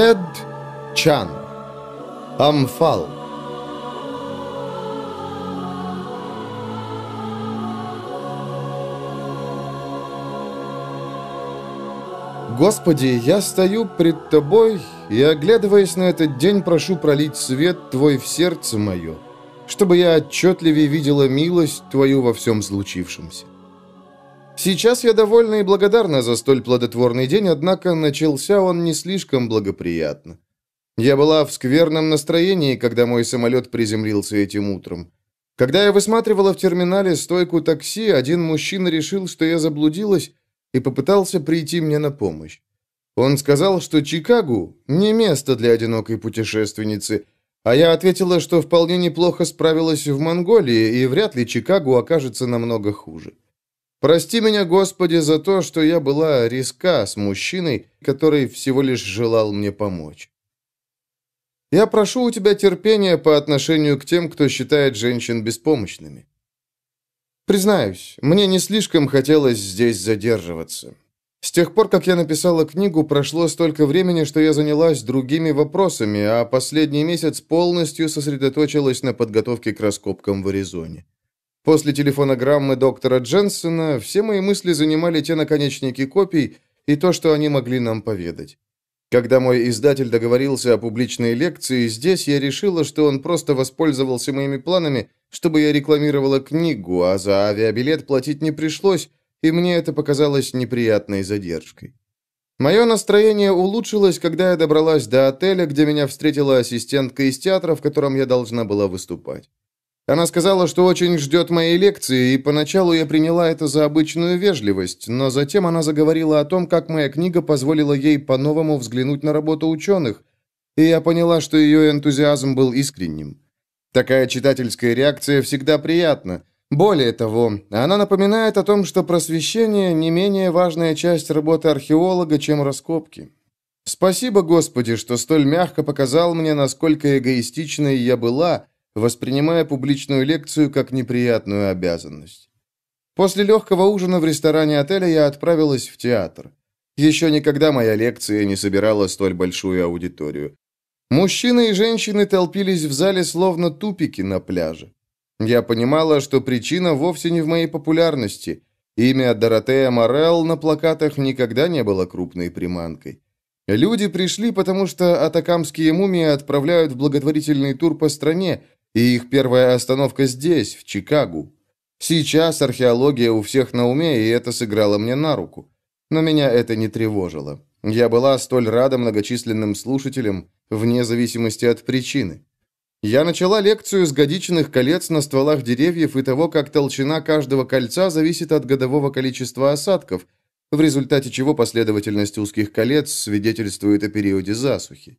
Тед Чан. Амфал. Господи, я стою пред Тобой и, оглядываясь на этот день, прошу пролить свет Твой в сердце мое, чтобы я отчетливее видела милость Твою во всем случившемся. Сейчас я довольна и благодарна за столь плодотворный день, однако начался он не слишком благоприятно. Я была в скверном настроении, когда мой самолет приземлился этим утром. Когда я высматривала в терминале стойку такси, один мужчина решил, что я заблудилась, и попытался прийти мне на помощь. Он сказал, что Чикаго не место для одинокой путешественницы, а я ответила, что вполне неплохо справилась в Монголии, и вряд ли Чикаго окажется намного хуже. Прости меня, Господи, за то, что я была риска с мужчиной, который всего лишь желал мне помочь. Я прошу у тебя терпения по отношению к тем, кто считает женщин беспомощными. Признаюсь, мне не слишком хотелось здесь задерживаться. С тех пор, как я написала книгу, прошло столько времени, что я занялась другими вопросами, а последний месяц полностью сосредоточилась на подготовке к раскопкам в Аризоне. После телефонограммы доктора Дженсона все мои мысли занимали те наконечники копий и то, что они могли нам поведать. Когда мой издатель договорился о публичной лекции, здесь я решила, что он просто воспользовался моими планами, чтобы я рекламировала книгу, а за авиабилет платить не пришлось, и мне это показалось неприятной задержкой. Мое настроение улучшилось, когда я добралась до отеля, где меня встретила ассистентка из театра, в котором я должна была выступать. Она сказала, что очень ждет моей лекции, и поначалу я приняла это за обычную вежливость, но затем она заговорила о том, как моя книга позволила ей по-новому взглянуть на работу ученых, и я поняла, что ее энтузиазм был искренним. Такая читательская реакция всегда приятна. Более того, она напоминает о том, что просвещение не менее важная часть работы археолога, чем раскопки. Спасибо, Господи, что столь мягко показал мне, насколько эгоистичной я была, воспринимая публичную лекцию как неприятную обязанность. После легкого ужина в ресторане отеля я отправилась в театр. Еще никогда моя лекция не собирала столь большую аудиторию. Мужчины и женщины толпились в зале словно тупики на пляже. Я понимала, что причина вовсе не в моей популярности. Имя Доротея Морелл на плакатах никогда не было крупной приманкой. Люди пришли, потому что атакамские мумии отправляют в благотворительный тур по стране, и их первая остановка здесь, в Чикаго. Сейчас археология у всех на уме, и это сыграло мне на руку. Но меня это не тревожило. Я была столь рада многочисленным слушателям, вне зависимости от причины. Я начала лекцию с годичных колец на стволах деревьев и того, как толщина каждого кольца зависит от годового количества осадков, в результате чего последовательность узких колец свидетельствует о периоде засухи.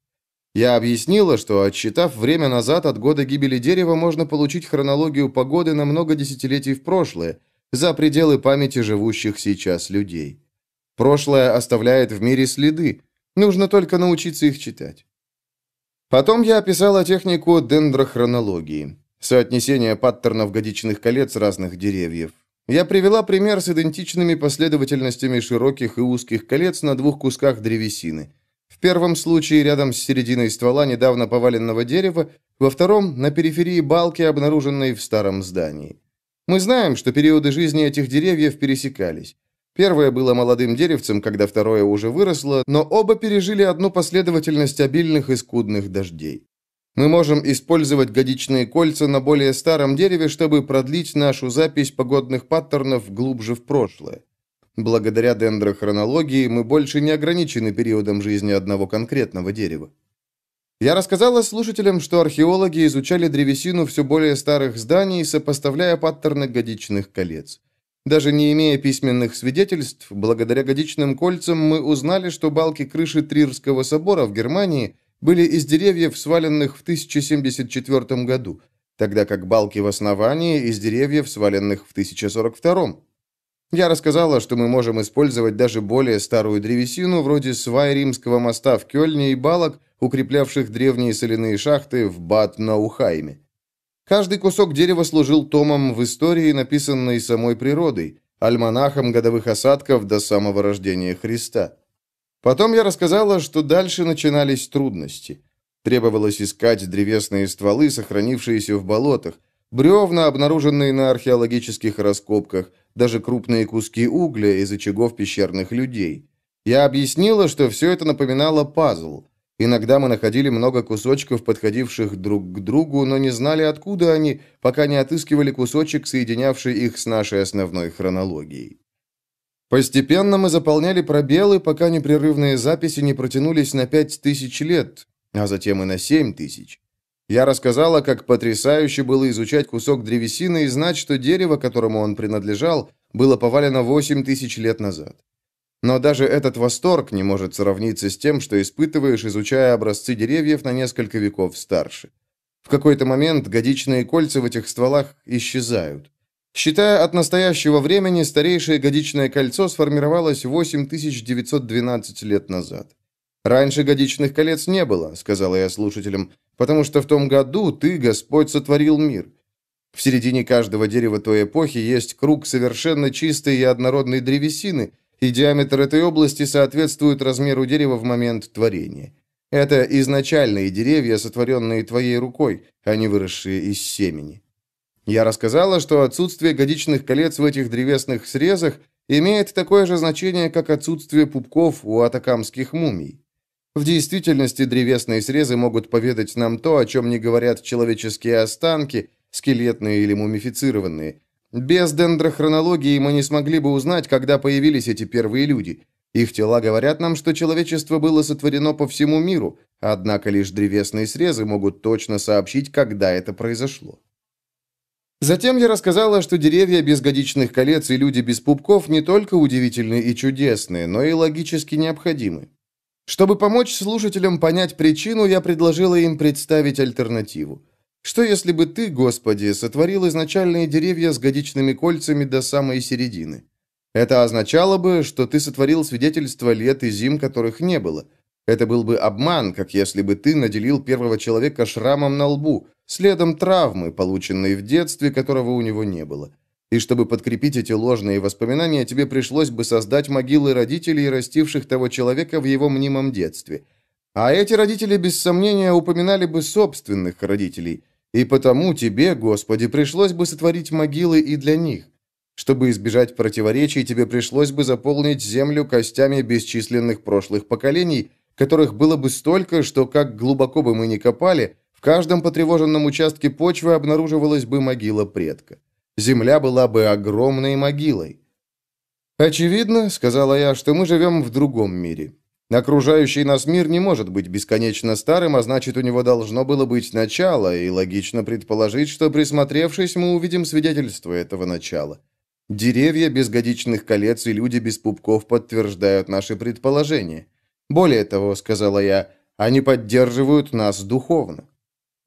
Я объяснила, что, отсчитав время назад от года гибели дерева, можно получить хронологию погоды на много десятилетий в прошлое, за пределы памяти живущих сейчас людей. Прошлое оставляет в мире следы, нужно только научиться их читать. Потом я описала технику дендрохронологии, соотнесение паттернов годичных колец разных деревьев. Я привела пример с идентичными последовательностями широких и узких колец на двух кусках древесины – первом случае рядом с серединой ствола недавно поваленного дерева, во втором – на периферии балки, обнаруженной в старом здании. Мы знаем, что периоды жизни этих деревьев пересекались. Первое было молодым деревцем, когда второе уже выросло, но оба пережили одну последовательность обильных и скудных дождей. Мы можем использовать годичные кольца на более старом дереве, чтобы продлить нашу запись погодных паттернов глубже в прошлое. Благодаря дендрохронологии мы больше не ограничены периодом жизни одного конкретного дерева. Я рассказала слушателям, что археологи изучали древесину все более старых зданий, сопоставляя паттерны годичных колец. Даже не имея письменных свидетельств, благодаря годичным кольцам мы узнали, что балки крыши Трирского собора в Германии были из деревьев, сваленных в 1074 году, тогда как балки в основании из деревьев, сваленных в 1042. Я рассказала, что мы можем использовать даже более старую древесину, вроде свай римского моста в Кёльне и балок, укреплявших древние соляные шахты в Бад-Наухайме. Каждый кусок дерева служил томом в истории, написанной самой природой, альманахом годовых осадков до самого рождения Христа. Потом я рассказала, что дальше начинались трудности. Требовалось искать древесные стволы, сохранившиеся в болотах, бревна, обнаруженные на археологических раскопках, даже крупные куски угля из очагов пещерных людей. Я объяснила, что все это напоминало пазл. Иногда мы находили много кусочков, подходивших друг к другу, но не знали, откуда они, пока не отыскивали кусочек, соединявший их с нашей основной хронологией. Постепенно мы заполняли пробелы, пока непрерывные записи не протянулись на пять тысяч лет, а затем и на семь тысяч. Я рассказала, как потрясающе было изучать кусок древесины и знать, что дерево, которому он принадлежал, было повалено восемь тысяч лет назад. Но даже этот восторг не может сравниться с тем, что испытываешь, изучая образцы деревьев на несколько веков старше. В какой-то момент годичные кольца в этих стволах исчезают. Считая от настоящего времени, старейшее годичное кольцо сформировалось 8912 лет назад. «Раньше годичных колец не было», — сказала я слушателям, «потому что в том году ты, Господь, сотворил мир. В середине каждого дерева той эпохи есть круг совершенно чистой и однородной древесины, и диаметр этой области соответствует размеру дерева в момент творения. Это изначальные деревья, сотворенные твоей рукой, а не выросшие из семени. Я рассказала, что отсутствие годичных колец в этих древесных срезах имеет такое же значение, как отсутствие пупков у атакамских мумий. В действительности древесные срезы могут поведать нам то, о чем не говорят человеческие останки, скелетные или мумифицированные. Без дендрохронологии мы не смогли бы узнать, когда появились эти первые люди. Их тела говорят нам, что человечество было сотворено по всему миру, однако лишь древесные срезы могут точно сообщить, когда это произошло. Затем я рассказала, что деревья без годичных колец и люди без пупков не только удивительны и чудесны, но и логически необходимы. Чтобы помочь слушателям понять причину, я предложила им представить альтернативу. Что если бы ты, Господи, сотворил изначальные деревья с годичными кольцами до самой середины? Это означало бы, что ты сотворил свидетельство лет и зим, которых не было – это был бы обман, как если бы ты наделил первого человека шрамом на лбу, следом травмы, полученной в детстве, которого у него не было. И чтобы подкрепить эти ложные воспоминания, тебе пришлось бы создать могилы родителей, растивших того человека в его мнимом детстве. А эти родители, без сомнения, упоминали бы собственных родителей. И потому тебе, Господи, пришлось бы сотворить могилы и для них. Чтобы избежать противоречий, тебе пришлось бы заполнить землю костями бесчисленных прошлых поколений – которых было бы столько, что, как глубоко бы мы ни копали, в каждом потревоженном участке почвы обнаруживалась бы могила предка. Земля была бы огромной могилой. «Очевидно, — сказала я, — что мы живем в другом мире. Окружающий нас мир не может быть бесконечно старым, а значит, у него должно было быть начало, и логично предположить, что, присмотревшись, мы увидим свидетельство этого начала. Деревья без годичных колец и люди без пупков подтверждают наши предположения. Более того, сказала я, они поддерживают нас духовно.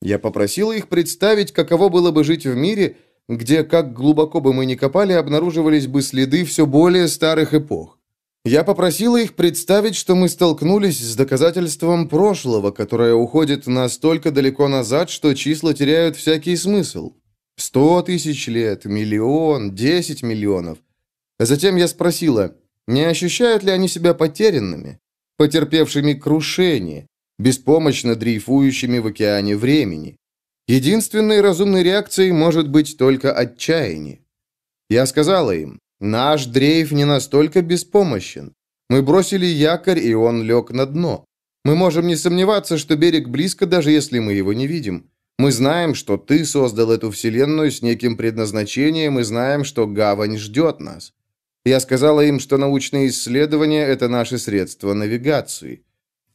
Я попросила их представить, каково было бы жить в мире, где, как глубоко бы мы ни копали, обнаруживались бы следы все более старых эпох. Я попросила их представить, что мы столкнулись с доказательством прошлого, которое уходит настолько далеко назад, что числа теряют всякий смысл. Сто тысяч лет, миллион, десять миллионов. Затем я спросила, не ощущают ли они себя потерянными? потерпевшими крушение, беспомощно дрейфующими в океане времени. Единственной разумной реакцией может быть только отчаяние. Я сказала им, наш дрейф не настолько беспомощен. Мы бросили якорь, и он лег на дно. Мы можем не сомневаться, что берег близко, даже если мы его не видим. Мы знаем, что ты создал эту вселенную с неким предназначением, и знаем, что гавань ждет нас. Я сказала им, что научные исследования – это наши средства навигации.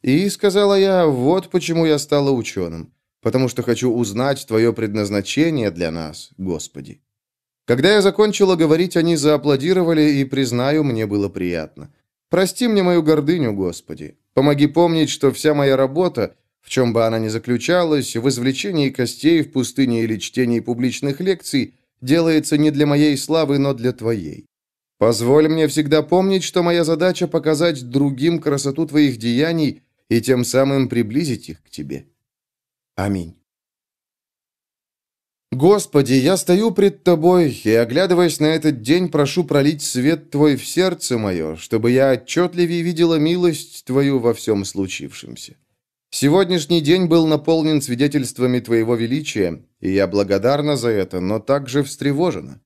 И, сказала я, вот почему я стала ученым. Потому что хочу узнать Твое предназначение для нас, Господи. Когда я закончила говорить, они зааплодировали, и, признаю, мне было приятно. Прости мне мою гордыню, Господи. Помоги помнить, что вся моя работа, в чем бы она ни заключалась, в извлечении костей в пустыне или чтении публичных лекций, делается не для моей славы, но для Твоей. Позволь мне всегда помнить, что моя задача показать другим красоту твоих деяний и тем самым приблизить их к тебе. Аминь. Господи, я стою пред Тобой и, оглядываясь на этот день, прошу пролить свет Твой в сердце мое, чтобы я отчетливее видела милость Твою во всем случившемся. Сегодняшний день был наполнен свидетельствами Твоего величия, и я благодарна за это, но также встревожена.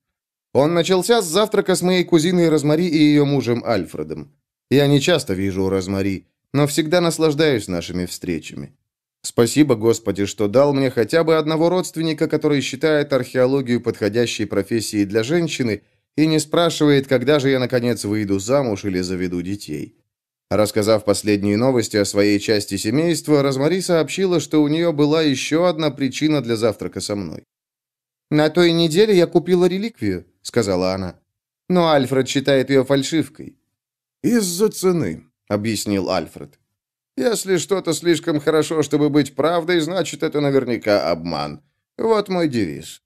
Он начался с завтрака с моей кузиной Розмари и ее мужем Альфредом. Я не часто вижу Розмари, но всегда наслаждаюсь нашими встречами. Спасибо, Господи, что дал мне хотя бы одного родственника, который считает археологию подходящей профессией для женщины и не спрашивает, когда же я, наконец, выйду замуж или заведу детей. Рассказав последние новости о своей части семейства, Розмари сообщила, что у нее была еще одна причина для завтрака со мной. «На той неделе я купила реликвию», — сказала она. «Но Альфред считает ее фальшивкой». «Из-за цены», — объяснил Альфред. Если что-то слишком хорошо, чтобы быть правдой, значит, это наверняка обман. Вот мой девиз.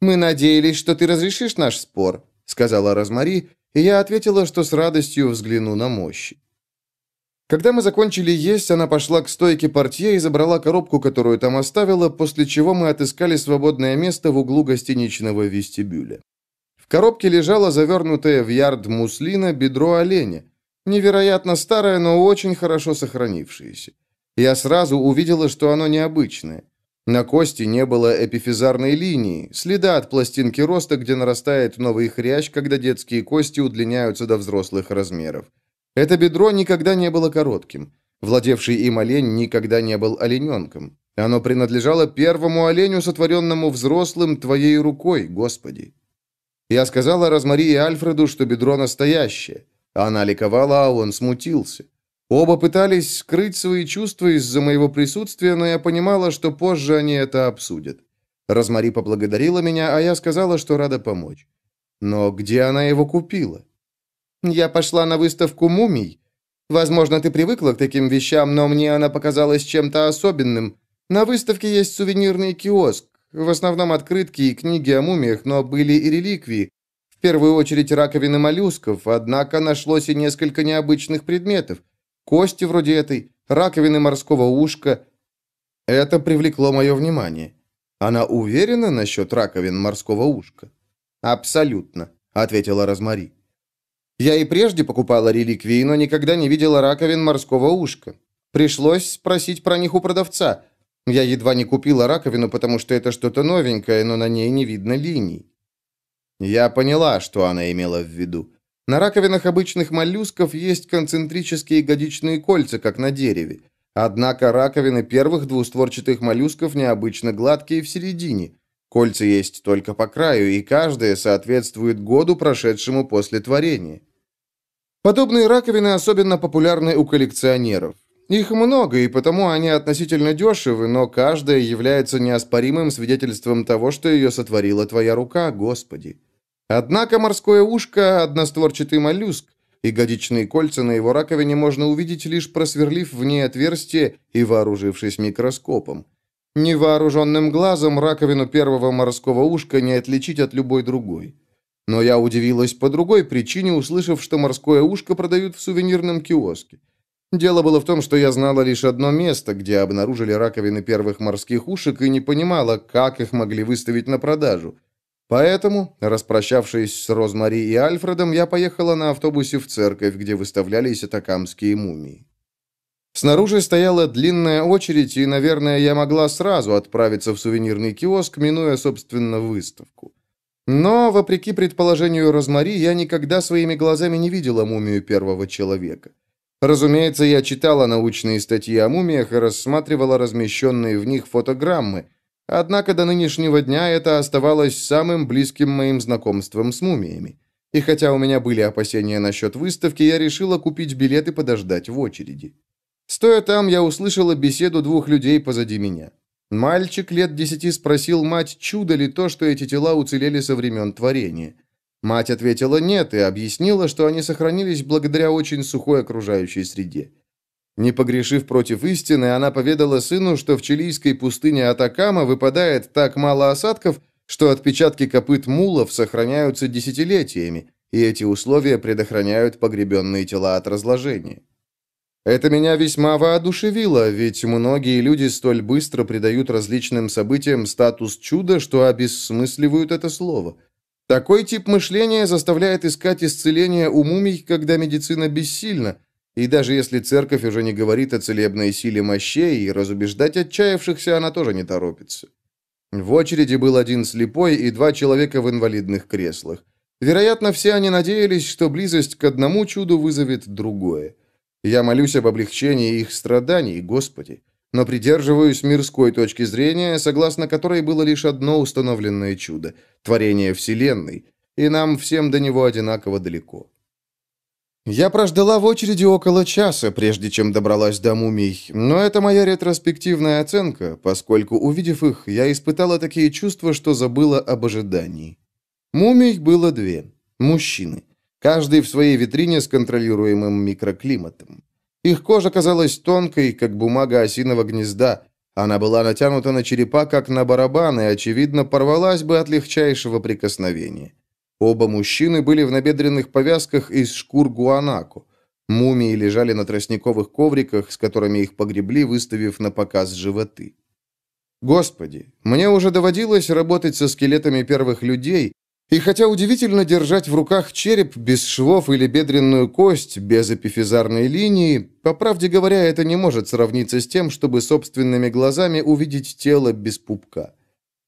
«Мы надеялись, что ты разрешишь наш спор», — сказала Розмари, и я ответила, что с радостью взгляну на мощи. Когда мы закончили есть, она пошла к стойке портье и забрала коробку, которую там оставила, после чего мы отыскали свободное место в углу гостиничного вестибюля. В коробке лежало завернутое в ярд муслина бедро оленя, Невероятно старое, но очень хорошо сохранившееся. Я сразу увидела, что оно необычное. На кости не было эпифизарной линии, следа от пластинки роста, где нарастает новый хрящ, когда детские кости удлиняются до взрослых размеров. Это бедро никогда не было коротким. Владевший им олень никогда не был олененком. Оно принадлежало первому оленю, сотворенному взрослым твоей рукой, Господи. Я сказала Розмари и Альфреду, что бедро настоящее. Она ликовала, а он смутился. Оба пытались скрыть свои чувства из-за моего присутствия, но я понимала, что позже они это обсудят. Розмари поблагодарила меня, а я сказала, что рада помочь. Но где она его купила? Я пошла на выставку мумий. Возможно, ты привыкла к таким вещам, но мне она показалась чем-то особенным. На выставке есть сувенирный киоск, в основном открытки и книги о мумиях, но были и реликвии, первую очередь раковины моллюсков, однако нашлось и несколько необычных предметов. Кости вроде этой, раковины морского ушка. Это привлекло мое внимание. Она уверена насчет раковин морского ушка? Абсолютно, ответила Розмари. Я и прежде покупала реликвии, но никогда не видела раковин морского ушка. Пришлось спросить про них у продавца. Я едва не купила раковину, потому что это что-то новенькое, но на ней не видно линий. Я поняла, что она имела в виду. На раковинах обычных моллюсков есть концентрические годичные кольца, как на дереве. Однако раковины первых двустворчатых моллюсков необычно гладкие в середине. Кольца есть только по краю, и каждое соответствует году, прошедшему после творения. Подобные раковины особенно популярны у коллекционеров. Их много, и потому они относительно дешевы, но каждая является неоспоримым свидетельством того, что ее сотворила твоя рука, Господи. Однако морское ушко – одностворчатый моллюск, и годичные кольца на его раковине можно увидеть, лишь просверлив в ней отверстие и вооружившись микроскопом. Невооруженным глазом раковину первого морского ушка не отличить от любой другой. Но я удивилась по другой причине, услышав, что морское ушко продают в сувенирном киоске. Дело было в том, что я знала лишь одно место, где обнаружили раковины первых морских ушек и не понимала, как их могли выставить на продажу. Поэтому, распрощавшись с Розмари и Альфредом, я поехала на автобусе в церковь, где выставлялись атакамские мумии. Снаружи стояла длинная очередь, и, наверное, я могла сразу отправиться в сувенирный киоск, минуя, собственно, выставку. Но, вопреки предположению Розмари, я никогда своими глазами не видела мумию первого человека. Разумеется, я читала научные статьи о мумиях и рассматривала размещенные в них фотограммы, Однако до нынешнего дня это оставалось самым близким моим знакомством с мумиями. И хотя у меня были опасения насчет выставки, я решила купить билет и подождать в очереди. Стоя там, я услышала беседу двух людей позади меня. Мальчик лет десяти спросил мать, чудо ли то, что эти тела уцелели со времен творения. Мать ответила нет и объяснила, что они сохранились благодаря очень сухой окружающей среде. Не погрешив против истины, она поведала сыну, что в чилийской пустыне Атакама выпадает так мало осадков, что отпечатки копыт мулов сохраняются десятилетиями, и эти условия предохраняют погребенные тела от разложения. Это меня весьма воодушевило, ведь многие люди столь быстро придают различным событиям статус чуда, что обессмысливают это слово. Такой тип мышления заставляет искать исцеление у мумий, когда медицина бессильна, и даже если церковь уже не говорит о целебной силе мощей, и разубеждать отчаявшихся она тоже не торопится. В очереди был один слепой и два человека в инвалидных креслах. Вероятно, все они надеялись, что близость к одному чуду вызовет другое. Я молюсь об облегчении их страданий, Господи, но придерживаюсь мирской точки зрения, согласно которой было лишь одно установленное чудо – творение Вселенной, и нам всем до него одинаково далеко. Я прождала в очереди около часа, прежде чем добралась до мумий, но это моя ретроспективная оценка, поскольку, увидев их, я испытала такие чувства, что забыла об ожидании. Мумий было две – мужчины – каждый в своей витрине с контролируемым микроклиматом. Их кожа казалась тонкой, как бумага осиного гнезда. Она была натянута на черепа, как на барабан, и, очевидно, порвалась бы от легчайшего прикосновения. Оба мужчины были в набедренных повязках из шкур гуанако. Мумии лежали на тростниковых ковриках, с которыми их погребли, выставив на показ животы. Господи, мне уже доводилось работать со скелетами первых людей, и хотя удивительно держать в руках череп без швов или бедренную кость, без эпифизарной линии, по правде говоря, это не может сравниться с тем, чтобы собственными глазами увидеть тело без пупка.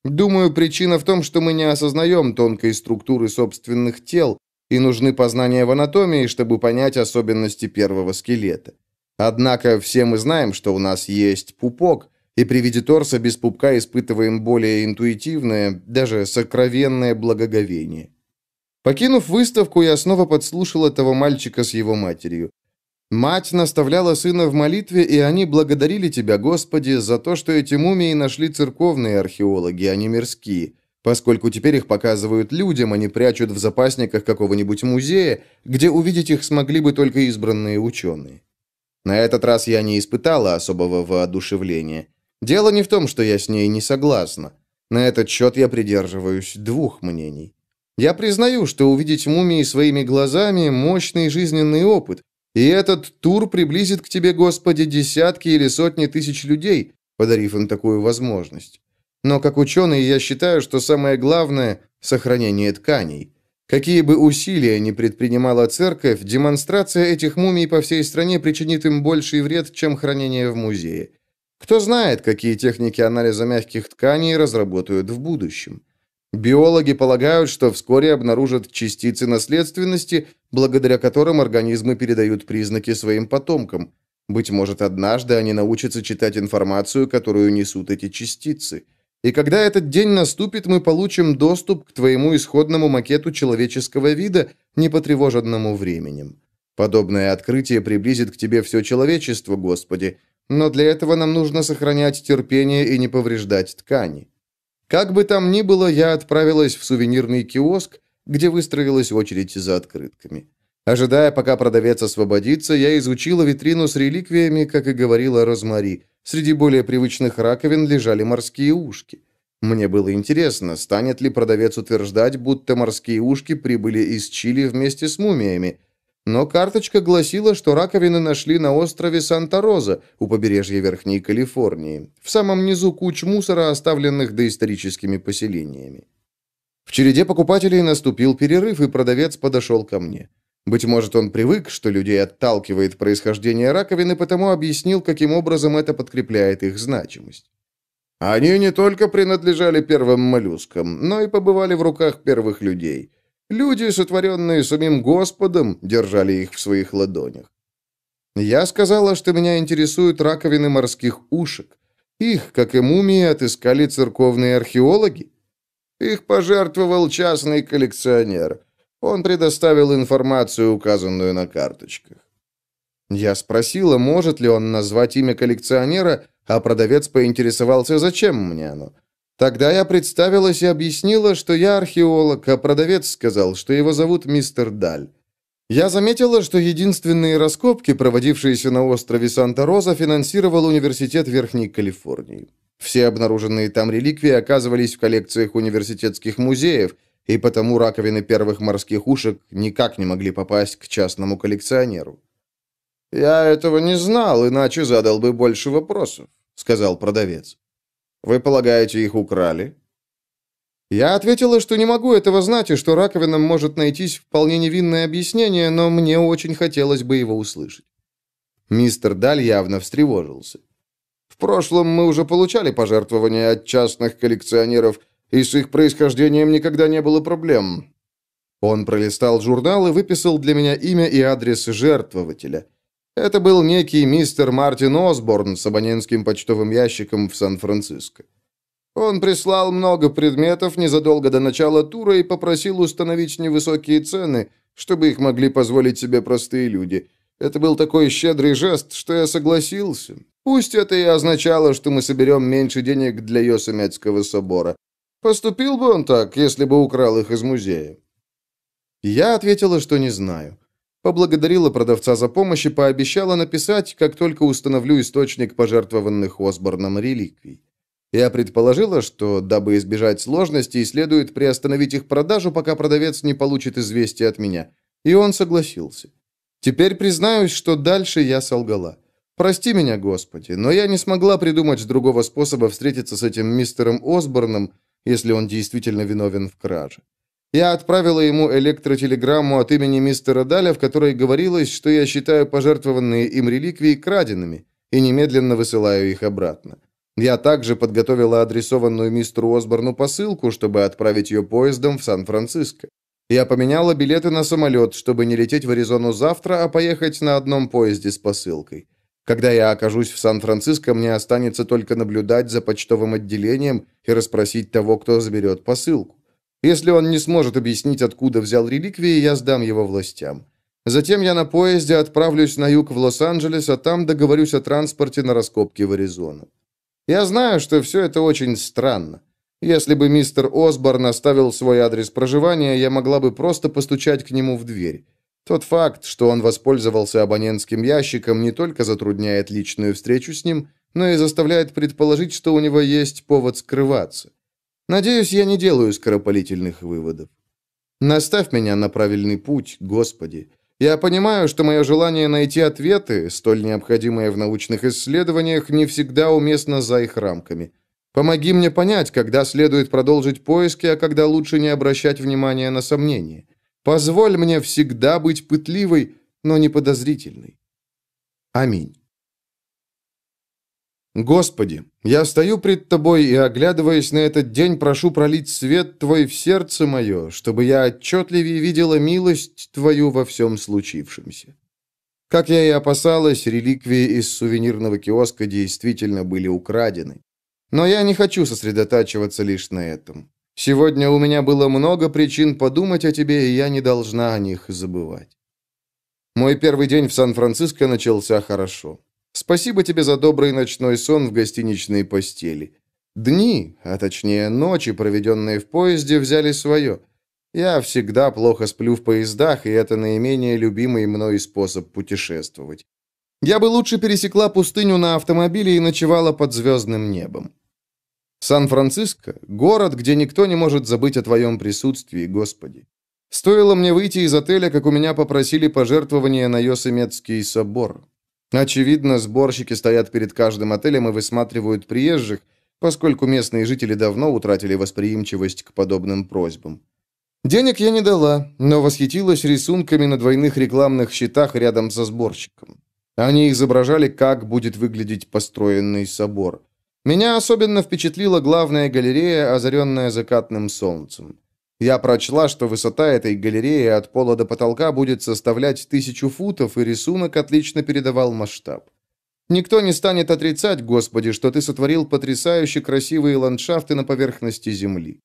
Думаю, причина в том, что мы не осознаем тонкой структуры собственных тел, и нужны познания в анатомии, чтобы понять особенности первого скелета. Однако все мы знаем, что у нас есть пупок, и при виде торса без пупка испытываем более интуитивное, даже сокровенное благоговение. Покинув выставку, я снова подслушал этого мальчика с его матерью. Мать наставляла сына в молитве, и они благодарили тебя, Господи, за то, что эти мумии нашли церковные археологи, а не мирские, поскольку теперь их показывают людям, а не прячут в запасниках какого-нибудь музея, где увидеть их смогли бы только избранные ученые. На этот раз я не испытала особого воодушевления. Дело не в том, что я с ней не согласна. На этот счет я придерживаюсь двух мнений. Я признаю, что увидеть мумии своими глазами – мощный жизненный опыт, и этот тур приблизит к тебе, Господи, десятки или сотни тысяч людей, подарив им такую возможность. Но как ученый я считаю, что самое главное – сохранение тканей. Какие бы усилия ни предпринимала церковь, демонстрация этих мумий по всей стране причинит им больший вред, чем хранение в музее. Кто знает, какие техники анализа мягких тканей разработают в будущем. Биологи полагают, что вскоре обнаружат частицы наследственности, благодаря которым организмы передают признаки своим потомкам. Быть может, однажды они научатся читать информацию, которую несут эти частицы. И когда этот день наступит, мы получим доступ к твоему исходному макету человеческого вида, не потревоженному временем. Подобное открытие приблизит к тебе все человечество, Господи, но для этого нам нужно сохранять терпение и не повреждать ткани. Как бы там ни было, я отправилась в сувенирный киоск, где выстроилась очередь за открытками. Ожидая, пока продавец освободится, я изучила витрину с реликвиями, как и говорила Розмари. Среди более привычных раковин лежали морские ушки. Мне было интересно, станет ли продавец утверждать, будто морские ушки прибыли из Чили вместе с мумиями, но карточка гласила, что раковины нашли на острове Санта-Роза у побережья Верхней Калифорнии, в самом низу куч мусора, оставленных доисторическими поселениями. В череде покупателей наступил перерыв, и продавец подошел ко мне. Быть может, он привык, что людей отталкивает происхождение раковины, потому объяснил, каким образом это подкрепляет их значимость. Они не только принадлежали первым моллюскам, но и побывали в руках первых людей. Люди, сотворенные самим Господом, держали их в своих ладонях. Я сказала, что меня интересуют раковины морских ушек. Их, как и мумии, отыскали церковные археологи. Их пожертвовал частный коллекционер. Он предоставил информацию, указанную на карточках. Я спросила, может ли он назвать имя коллекционера, а продавец поинтересовался, зачем мне оно. Тогда я представилась и объяснила, что я археолог, а продавец сказал, что его зовут мистер Даль. Я заметила, что единственные раскопки, проводившиеся на острове Санта-Роза, финансировал Университет Верхней Калифорнии. Все обнаруженные там реликвии оказывались в коллекциях университетских музеев, и потому раковины первых морских ушек никак не могли попасть к частному коллекционеру. «Я этого не знал, иначе задал бы больше вопросов», — сказал продавец. «Вы полагаете, их украли?» Я ответила, что не могу этого знать, и что раковинам может найтись вполне невинное объяснение, но мне очень хотелось бы его услышать. Мистер Даль явно встревожился. В прошлом мы уже получали пожертвования от частных коллекционеров, и с их происхождением никогда не было проблем. Он пролистал журнал и выписал для меня имя и адрес жертвователя. Это был некий мистер Мартин Осборн с абонентским почтовым ящиком в Сан-Франциско. Он прислал много предметов незадолго до начала тура и попросил установить невысокие цены, чтобы их могли позволить себе простые люди. Это был такой щедрый жест, что я согласился. Пусть это и означало, что мы соберем меньше денег для Йосемецкого собора. Поступил бы он так, если бы украл их из музея? Я ответила, что не знаю. Поблагодарила продавца за помощь и пообещала написать, как только установлю источник пожертвованных Осборном реликвий. Я предположила, что, дабы избежать сложностей, следует приостановить их продажу, пока продавец не получит известие от меня. И он согласился. Теперь признаюсь, что дальше я солгала. Прости меня, Господи, но я не смогла придумать другого способа встретиться с этим мистером Осборном, если он действительно виновен в краже. Я отправила ему электротелеграмму от имени мистера Даля, в которой говорилось, что я считаю пожертвованные им реликвии краденными, и немедленно высылаю их обратно. Я также подготовила адресованную мистеру Осборну посылку, чтобы отправить ее поездом в Сан-Франциско. Я поменяла билеты на самолет, чтобы не лететь в Аризону завтра, а поехать на одном поезде с посылкой. Когда я окажусь в Сан-Франциско, мне останется только наблюдать за почтовым отделением и расспросить того, кто заберет посылку. Если он не сможет объяснить, откуда взял реликвии, я сдам его властям. Затем я на поезде отправлюсь на юг в Лос-Анджелес, а там договорюсь о транспорте на раскопки в Аризону. Я знаю, что все это очень странно. Если бы мистер Осборн оставил свой адрес проживания, я могла бы просто постучать к нему в дверь. Тот факт, что он воспользовался абонентским ящиком, не только затрудняет личную встречу с ним, но и заставляет предположить, что у него есть повод скрываться. Надеюсь, я не делаю скоропалительных выводов. Наставь меня на правильный путь, Господи. Я понимаю, что мое желание найти ответы, столь необходимые в научных исследованиях, не всегда уместно за их рамками. Помоги мне понять, когда следует продолжить поиски, а когда лучше не обращать внимания на сомнения. Позволь мне всегда быть пытливой, но не подозрительной. Аминь. Господи, я стою пред Тобой и, оглядываясь на этот день, прошу пролить свет Твой в сердце мое, чтобы я отчетливее видела милость Твою во всем случившемся. Как я и опасалась, реликвии из сувенирного киоска действительно были украдены. Но я не хочу сосредотачиваться лишь на этом. Сегодня у меня было много причин подумать о тебе, и я не должна о них забывать. Мой первый день в Сан-Франциско начался хорошо. Спасибо тебе за добрый ночной сон в гостиничной постели. Дни, а точнее ночи, проведенные в поезде, взяли свое. Я всегда плохо сплю в поездах, и это наименее любимый мной способ путешествовать. Я бы лучше пересекла пустыню на автомобиле и ночевала под звездным небом. Сан-Франциско — город, где никто не может забыть о твоем присутствии, Господи. Стоило мне выйти из отеля, как у меня попросили пожертвования на Йосемецкий собор. Очевидно, сборщики стоят перед каждым отелем и высматривают приезжих, поскольку местные жители давно утратили восприимчивость к подобным просьбам. Денег я не дала, но восхитилась рисунками на двойных рекламных щитах рядом со сборщиком. Они изображали, как будет выглядеть построенный собор. Меня особенно впечатлила главная галерея, озаренная закатным солнцем. Я прочла, что высота этой галереи от пола до потолка будет составлять тысячу футов, и рисунок отлично передавал масштаб. Никто не станет отрицать, Господи, что Ты сотворил потрясающе красивые ландшафты на поверхности Земли.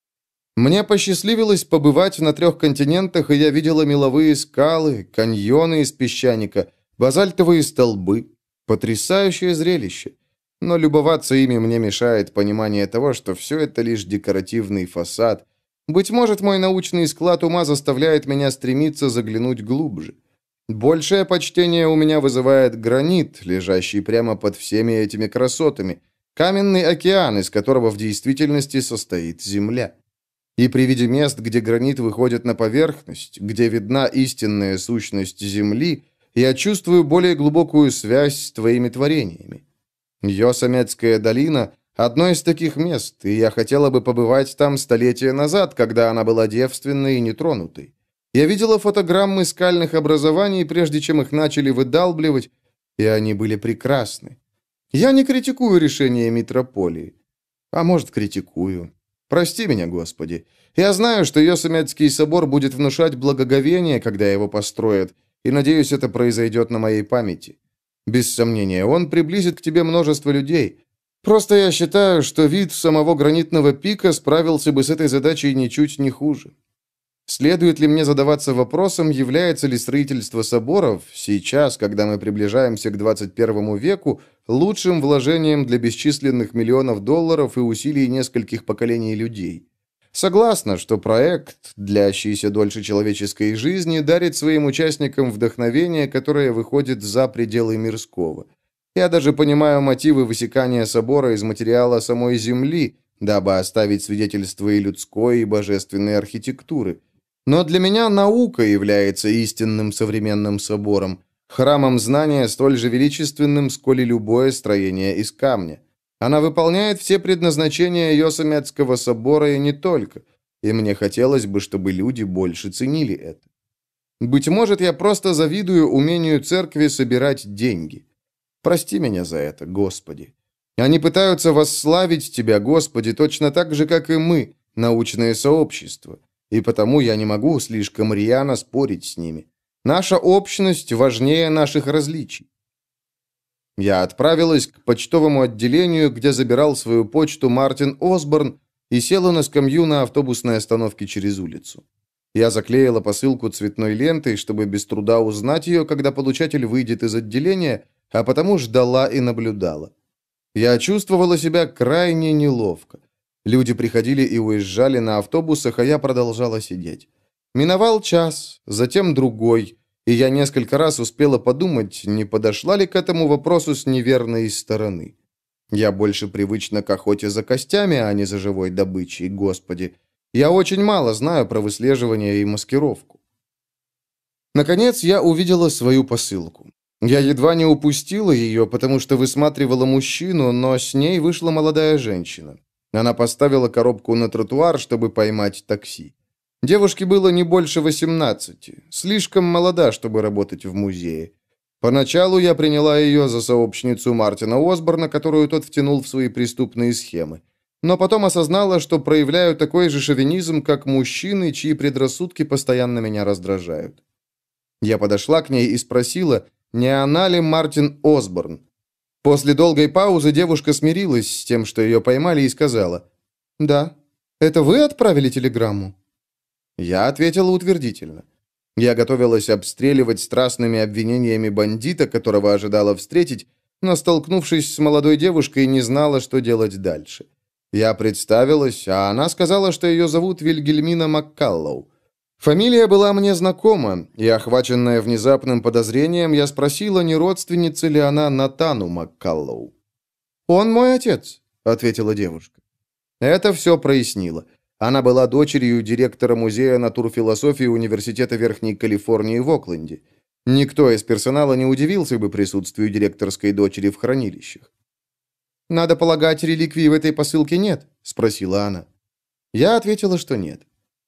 Мне посчастливилось побывать на трех континентах, и я видела меловые скалы, каньоны из песчаника, базальтовые столбы. Потрясающее зрелище. Но любоваться ими мне мешает понимание того, что все это лишь декоративный фасад, быть может, мой научный склад ума заставляет меня стремиться заглянуть глубже. Большее почтение у меня вызывает гранит, лежащий прямо под всеми этими красотами, каменный океан, из которого в действительности состоит Земля. И при виде мест, где гранит выходит на поверхность, где видна истинная сущность Земли, я чувствую более глубокую связь с твоими творениями. Йосамецкая долина – одно из таких мест, и я хотела бы побывать там столетия назад, когда она была девственной и нетронутой. Я видела фотограммы скальных образований, прежде чем их начали выдалбливать, и они были прекрасны. Я не критикую решение митрополии. А может, критикую. Прости меня, Господи. Я знаю, что Йосамятский собор будет внушать благоговение, когда его построят, и надеюсь, это произойдет на моей памяти. Без сомнения, он приблизит к тебе множество людей. Просто я считаю, что вид самого гранитного пика справился бы с этой задачей ничуть не хуже. Следует ли мне задаваться вопросом, является ли строительство соборов сейчас, когда мы приближаемся к 21 веку, лучшим вложением для бесчисленных миллионов долларов и усилий нескольких поколений людей? Согласна, что проект, длящийся дольше человеческой жизни, дарит своим участникам вдохновение, которое выходит за пределы мирского. Я даже понимаю мотивы высекания собора из материала самой земли, дабы оставить свидетельство и людской, и божественной архитектуры – но для меня наука является истинным современным собором, храмом знания столь же величественным, сколь и любое строение из камня. Она выполняет все предназначения Йосамятского собора и не только, и мне хотелось бы, чтобы люди больше ценили это. Быть может, я просто завидую умению церкви собирать деньги. Прости меня за это, Господи. Они пытаются восславить Тебя, Господи, точно так же, как и мы, научное сообщество и потому я не могу слишком рьяно спорить с ними. Наша общность важнее наших различий. Я отправилась к почтовому отделению, где забирал свою почту Мартин Осборн и села на скамью на автобусной остановке через улицу. Я заклеила посылку цветной лентой, чтобы без труда узнать ее, когда получатель выйдет из отделения, а потому ждала и наблюдала. Я чувствовала себя крайне неловко. Люди приходили и уезжали на автобусах, а я продолжала сидеть. Миновал час, затем другой, и я несколько раз успела подумать, не подошла ли к этому вопросу с неверной стороны. Я больше привычна к охоте за костями, а не за живой добычей, господи. Я очень мало знаю про выслеживание и маскировку. Наконец я увидела свою посылку. Я едва не упустила ее, потому что высматривала мужчину, но с ней вышла молодая женщина. Она поставила коробку на тротуар, чтобы поймать такси. Девушке было не больше 18, слишком молода, чтобы работать в музее. Поначалу я приняла ее за сообщницу Мартина Осборна, которую тот втянул в свои преступные схемы. Но потом осознала, что проявляю такой же шовинизм, как мужчины, чьи предрассудки постоянно меня раздражают. Я подошла к ней и спросила, не она ли Мартин Осборн. После долгой паузы девушка смирилась с тем, что ее поймали, и сказала, «Да, это вы отправили телеграмму?» Я ответила утвердительно. Я готовилась обстреливать страстными обвинениями бандита, которого ожидала встретить, но, столкнувшись с молодой девушкой, не знала, что делать дальше. Я представилась, а она сказала, что ее зовут Вильгельмина Маккаллоу. Фамилия была мне знакома, и, охваченная внезапным подозрением, я спросила, не родственница ли она Натану Маккаллоу. «Он мой отец», — ответила девушка. Это все прояснило. Она была дочерью директора музея натурфилософии Университета Верхней Калифорнии в Окленде. Никто из персонала не удивился бы присутствию директорской дочери в хранилищах. «Надо полагать, реликвии в этой посылке нет?» — спросила она. Я ответила, что нет.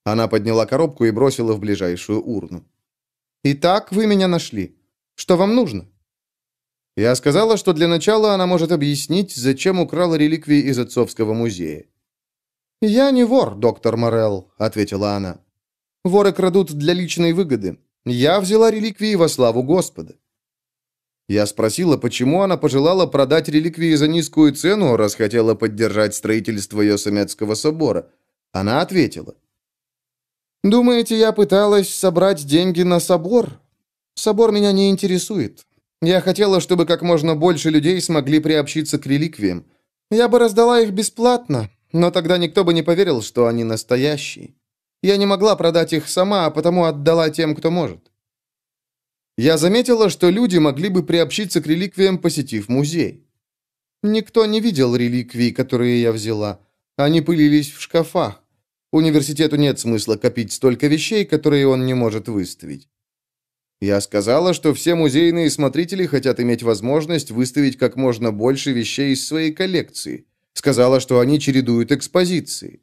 Она подняла коробку и бросила в ближайшую урну. «Итак, вы меня нашли. Что вам нужно?» Я сказала, что для начала она может объяснить, зачем украла реликвии из отцовского музея. «Я не вор, доктор Морелл», — ответила она. «Воры крадут для личной выгоды. Я взяла реликвии во славу Господа». Я спросила, почему она пожелала продать реликвии за низкую цену, раз хотела поддержать строительство Йосамятского собора. Она ответила, Думаете, я пыталась собрать деньги на собор? Собор меня не интересует. Я хотела, чтобы как можно больше людей смогли приобщиться к реликвиям. Я бы раздала их бесплатно, но тогда никто бы не поверил, что они настоящие. Я не могла продать их сама, а потому отдала тем, кто может. Я заметила, что люди могли бы приобщиться к реликвиям, посетив музей. Никто не видел реликвий, которые я взяла. Они пылились в шкафах. Университету нет смысла копить столько вещей, которые он не может выставить. Я сказала, что все музейные смотрители хотят иметь возможность выставить как можно больше вещей из своей коллекции. Сказала, что они чередуют экспозиции.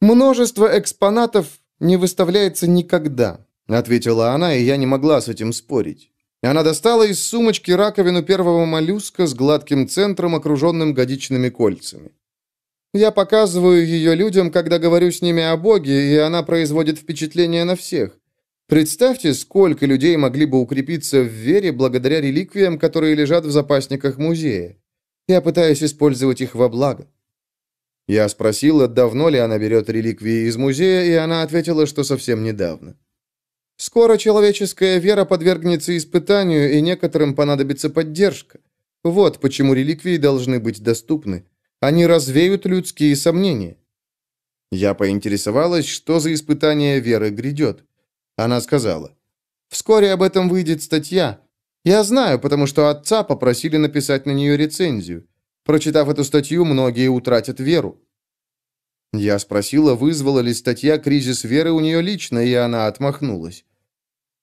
«Множество экспонатов не выставляется никогда», — ответила она, и я не могла с этим спорить. Она достала из сумочки раковину первого моллюска с гладким центром, окруженным годичными кольцами. Я показываю ее людям, когда говорю с ними о Боге, и она производит впечатление на всех. Представьте, сколько людей могли бы укрепиться в вере благодаря реликвиям, которые лежат в запасниках музея. Я пытаюсь использовать их во благо. Я спросила, давно ли она берет реликвии из музея, и она ответила, что совсем недавно. Скоро человеческая вера подвергнется испытанию, и некоторым понадобится поддержка. Вот почему реликвии должны быть доступны. Они развеют людские сомнения. Я поинтересовалась, что за испытание веры грядет. Она сказала, «Вскоре об этом выйдет статья. Я знаю, потому что отца попросили написать на нее рецензию. Прочитав эту статью, многие утратят веру». Я спросила, вызвала ли статья кризис веры у нее лично, и она отмахнулась.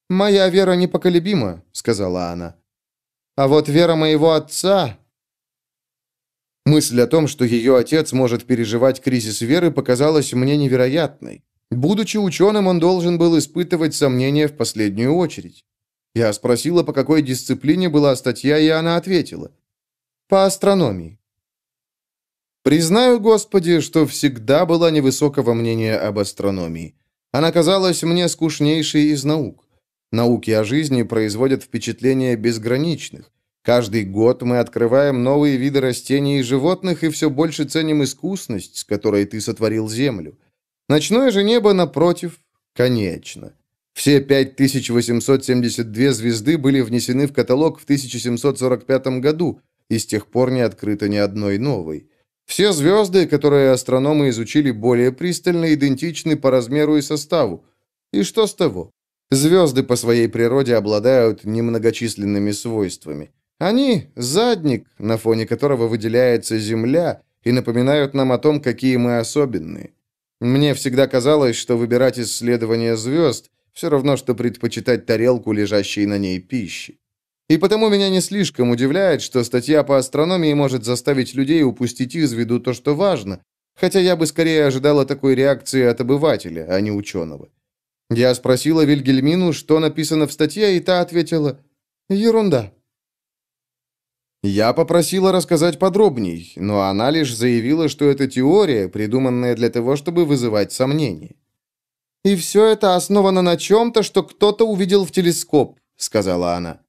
«Моя вера непоколебима», — сказала она. «А вот вера моего отца...» Мысль о том, что ее отец может переживать кризис веры, показалась мне невероятной. Будучи ученым, он должен был испытывать сомнения в последнюю очередь. Я спросила, по какой дисциплине была статья, и она ответила. По астрономии. Признаю, Господи, что всегда была невысокого мнения об астрономии. Она казалась мне скучнейшей из наук. Науки о жизни производят впечатление безграничных. Каждый год мы открываем новые виды растений и животных и все больше ценим искусность, с которой ты сотворил Землю. Ночное же небо, напротив, конечно. Все 5872 звезды были внесены в каталог в 1745 году, и с тех пор не открыто ни одной новой. Все звезды, которые астрономы изучили более пристально, идентичны по размеру и составу. И что с того? Звезды по своей природе обладают немногочисленными свойствами. Они – задник, на фоне которого выделяется Земля, и напоминают нам о том, какие мы особенные. Мне всегда казалось, что выбирать исследование звезд все равно, что предпочитать тарелку, лежащей на ней пищи. И потому меня не слишком удивляет, что статья по астрономии может заставить людей упустить из виду то, что важно, хотя я бы скорее ожидала такой реакции от обывателя, а не ученого. Я спросила Вильгельмину, что написано в статье, и та ответила «Ерунда». Я попросила рассказать подробней, но она лишь заявила, что это теория, придуманная для того, чтобы вызывать сомнения. «И все это основано на чем-то, что кто-то увидел в телескоп», — сказала она.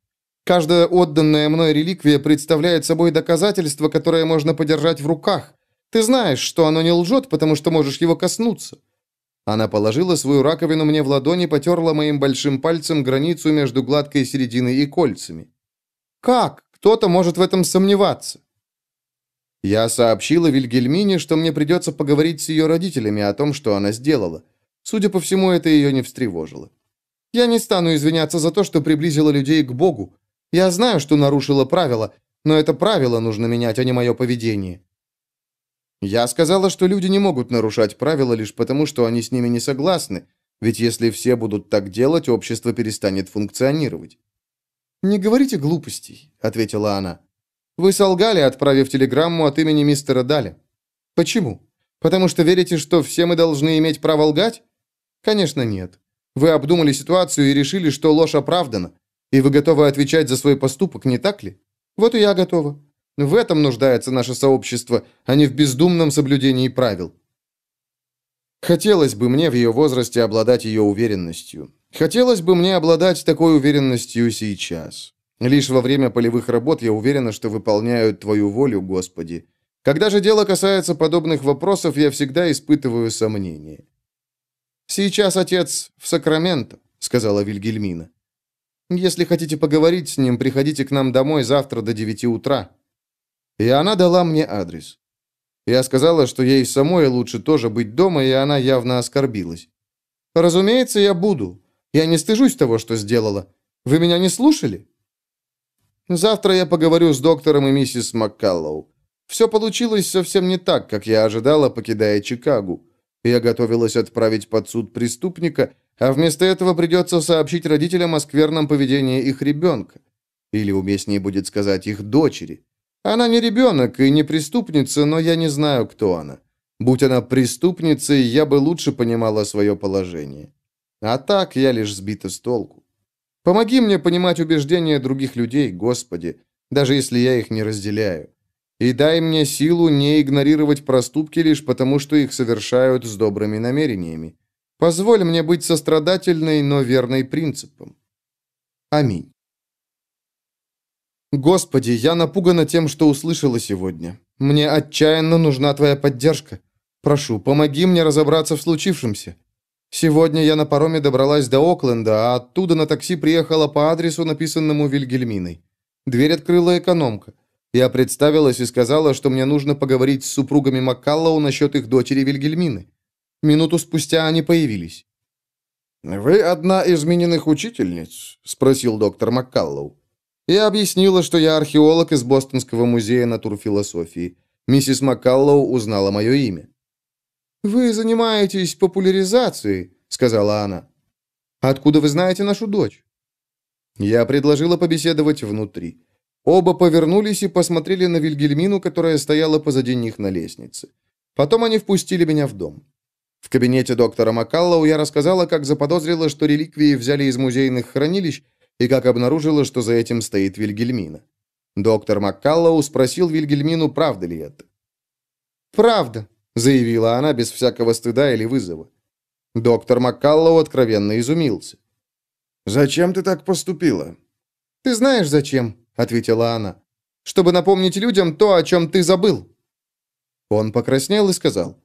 «Каждая отданная мной реликвия представляет собой доказательство, которое можно подержать в руках. Ты знаешь, что оно не лжет, потому что можешь его коснуться». Она положила свою раковину мне в ладони, потерла моим большим пальцем границу между гладкой серединой и кольцами. «Как?» Кто-то может в этом сомневаться. Я сообщила Вильгельмине, что мне придется поговорить с ее родителями о том, что она сделала. Судя по всему, это ее не встревожило. Я не стану извиняться за то, что приблизила людей к Богу. Я знаю, что нарушила правила, но это правило нужно менять, а не мое поведение. Я сказала, что люди не могут нарушать правила лишь потому, что они с ними не согласны, ведь если все будут так делать, общество перестанет функционировать. «Не говорите глупостей», — ответила она. «Вы солгали, отправив телеграмму от имени мистера Даля. Почему? Потому что верите, что все мы должны иметь право лгать? Конечно, нет. Вы обдумали ситуацию и решили, что ложь оправдана. И вы готовы отвечать за свой поступок, не так ли? Вот и я готова. В этом нуждается наше сообщество, а не в бездумном соблюдении правил. Хотелось бы мне в ее возрасте обладать ее уверенностью. Хотелось бы мне обладать такой уверенностью сейчас. Лишь во время полевых работ я уверена, что выполняю Твою волю, Господи. Когда же дело касается подобных вопросов, я всегда испытываю сомнения. «Сейчас отец в Сакраменто», — сказала Вильгельмина. «Если хотите поговорить с ним, приходите к нам домой завтра до девяти утра». И она дала мне адрес. Я сказала, что ей самой лучше тоже быть дома, и она явно оскорбилась. «Разумеется, я буду. Я не стыжусь того, что сделала. Вы меня не слушали?» «Завтра я поговорю с доктором и миссис Маккаллоу. Все получилось совсем не так, как я ожидала, покидая Чикаго. Я готовилась отправить под суд преступника, а вместо этого придется сообщить родителям о скверном поведении их ребенка. Или уместнее будет сказать их дочери. Она не ребенок и не преступница, но я не знаю, кто она. Будь она преступницей, я бы лучше понимала свое положение. А так я лишь сбита с толку. Помоги мне понимать убеждения других людей, Господи, даже если я их не разделяю. И дай мне силу не игнорировать проступки лишь потому, что их совершают с добрыми намерениями. Позволь мне быть сострадательной, но верной принципам. Аминь. Господи, я напугана тем, что услышала сегодня. Мне отчаянно нужна Твоя поддержка. Прошу, помоги мне разобраться в случившемся. Сегодня я на пароме добралась до Окленда, а оттуда на такси приехала по адресу, написанному Вильгельминой. Дверь открыла экономка. Я представилась и сказала, что мне нужно поговорить с супругами Маккаллоу насчет их дочери Вильгельмины. Минуту спустя они появились. «Вы одна из мининых учительниц?» – спросил доктор Маккаллоу. Я объяснила, что я археолог из Бостонского музея натурфилософии. Миссис Маккаллоу узнала мое имя. «Вы занимаетесь популяризацией», — сказала она. «Откуда вы знаете нашу дочь?» Я предложила побеседовать внутри. Оба повернулись и посмотрели на Вильгельмину, которая стояла позади них на лестнице. Потом они впустили меня в дом. В кабинете доктора Маккаллоу я рассказала, как заподозрила, что реликвии взяли из музейных хранилищ, и как обнаружила, что за этим стоит Вильгельмина. Доктор Маккаллоу спросил Вильгельмину, правда ли это. «Правда», — заявила она без всякого стыда или вызова. Доктор Маккаллоу откровенно изумился. «Зачем ты так поступила?» «Ты знаешь, зачем», — ответила она. «Чтобы напомнить людям то, о чем ты забыл». Он покраснел и сказал.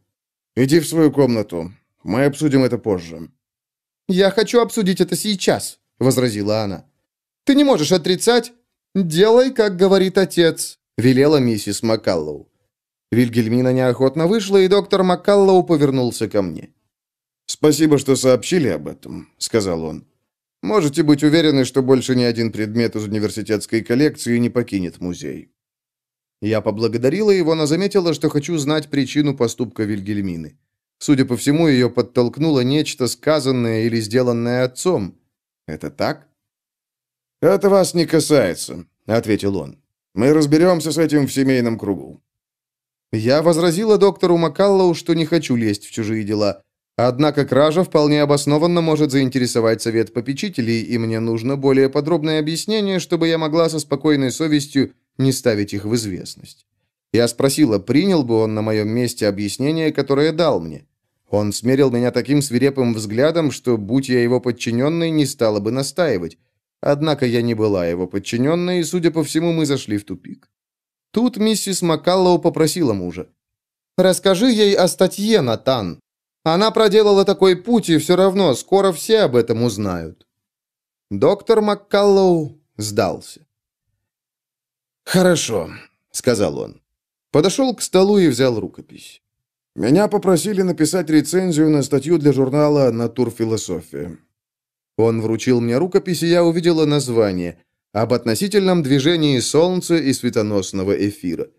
«Иди в свою комнату. Мы обсудим это позже». «Я хочу обсудить это сейчас», — возразила она. «Ты не можешь отрицать. Делай, как говорит отец», — велела миссис Маккаллоу. Вильгельмина неохотно вышла, и доктор Маккаллоу повернулся ко мне. «Спасибо, что сообщили об этом», — сказал он. Можете быть уверены, что больше ни один предмет из университетской коллекции не покинет музей. Я поблагодарила его, но заметила, что хочу знать причину поступка Вильгельмины. Судя по всему, ее подтолкнуло нечто сказанное или сделанное отцом. Это так? «Это вас не касается», — ответил он. «Мы разберемся с этим в семейном кругу». Я возразила доктору Маккаллоу, что не хочу лезть в чужие дела, Однако кража вполне обоснованно может заинтересовать совет попечителей, и мне нужно более подробное объяснение, чтобы я могла со спокойной совестью не ставить их в известность. Я спросила, принял бы он на моем месте объяснение, которое дал мне. Он смерил меня таким свирепым взглядом, что, будь я его подчиненной, не стала бы настаивать. Однако я не была его подчиненной, и, судя по всему, мы зашли в тупик. Тут миссис Маккаллоу попросила мужа. «Расскажи ей о статье, Натан. Она проделала такой путь, и все равно скоро все об этом узнают. Доктор Маккаллоу сдался. «Хорошо», — сказал он. Подошел к столу и взял рукопись. «Меня попросили написать рецензию на статью для журнала «Натурфилософия». Он вручил мне рукопись, и я увидела название «Об относительном движении Солнца и светоносного эфира».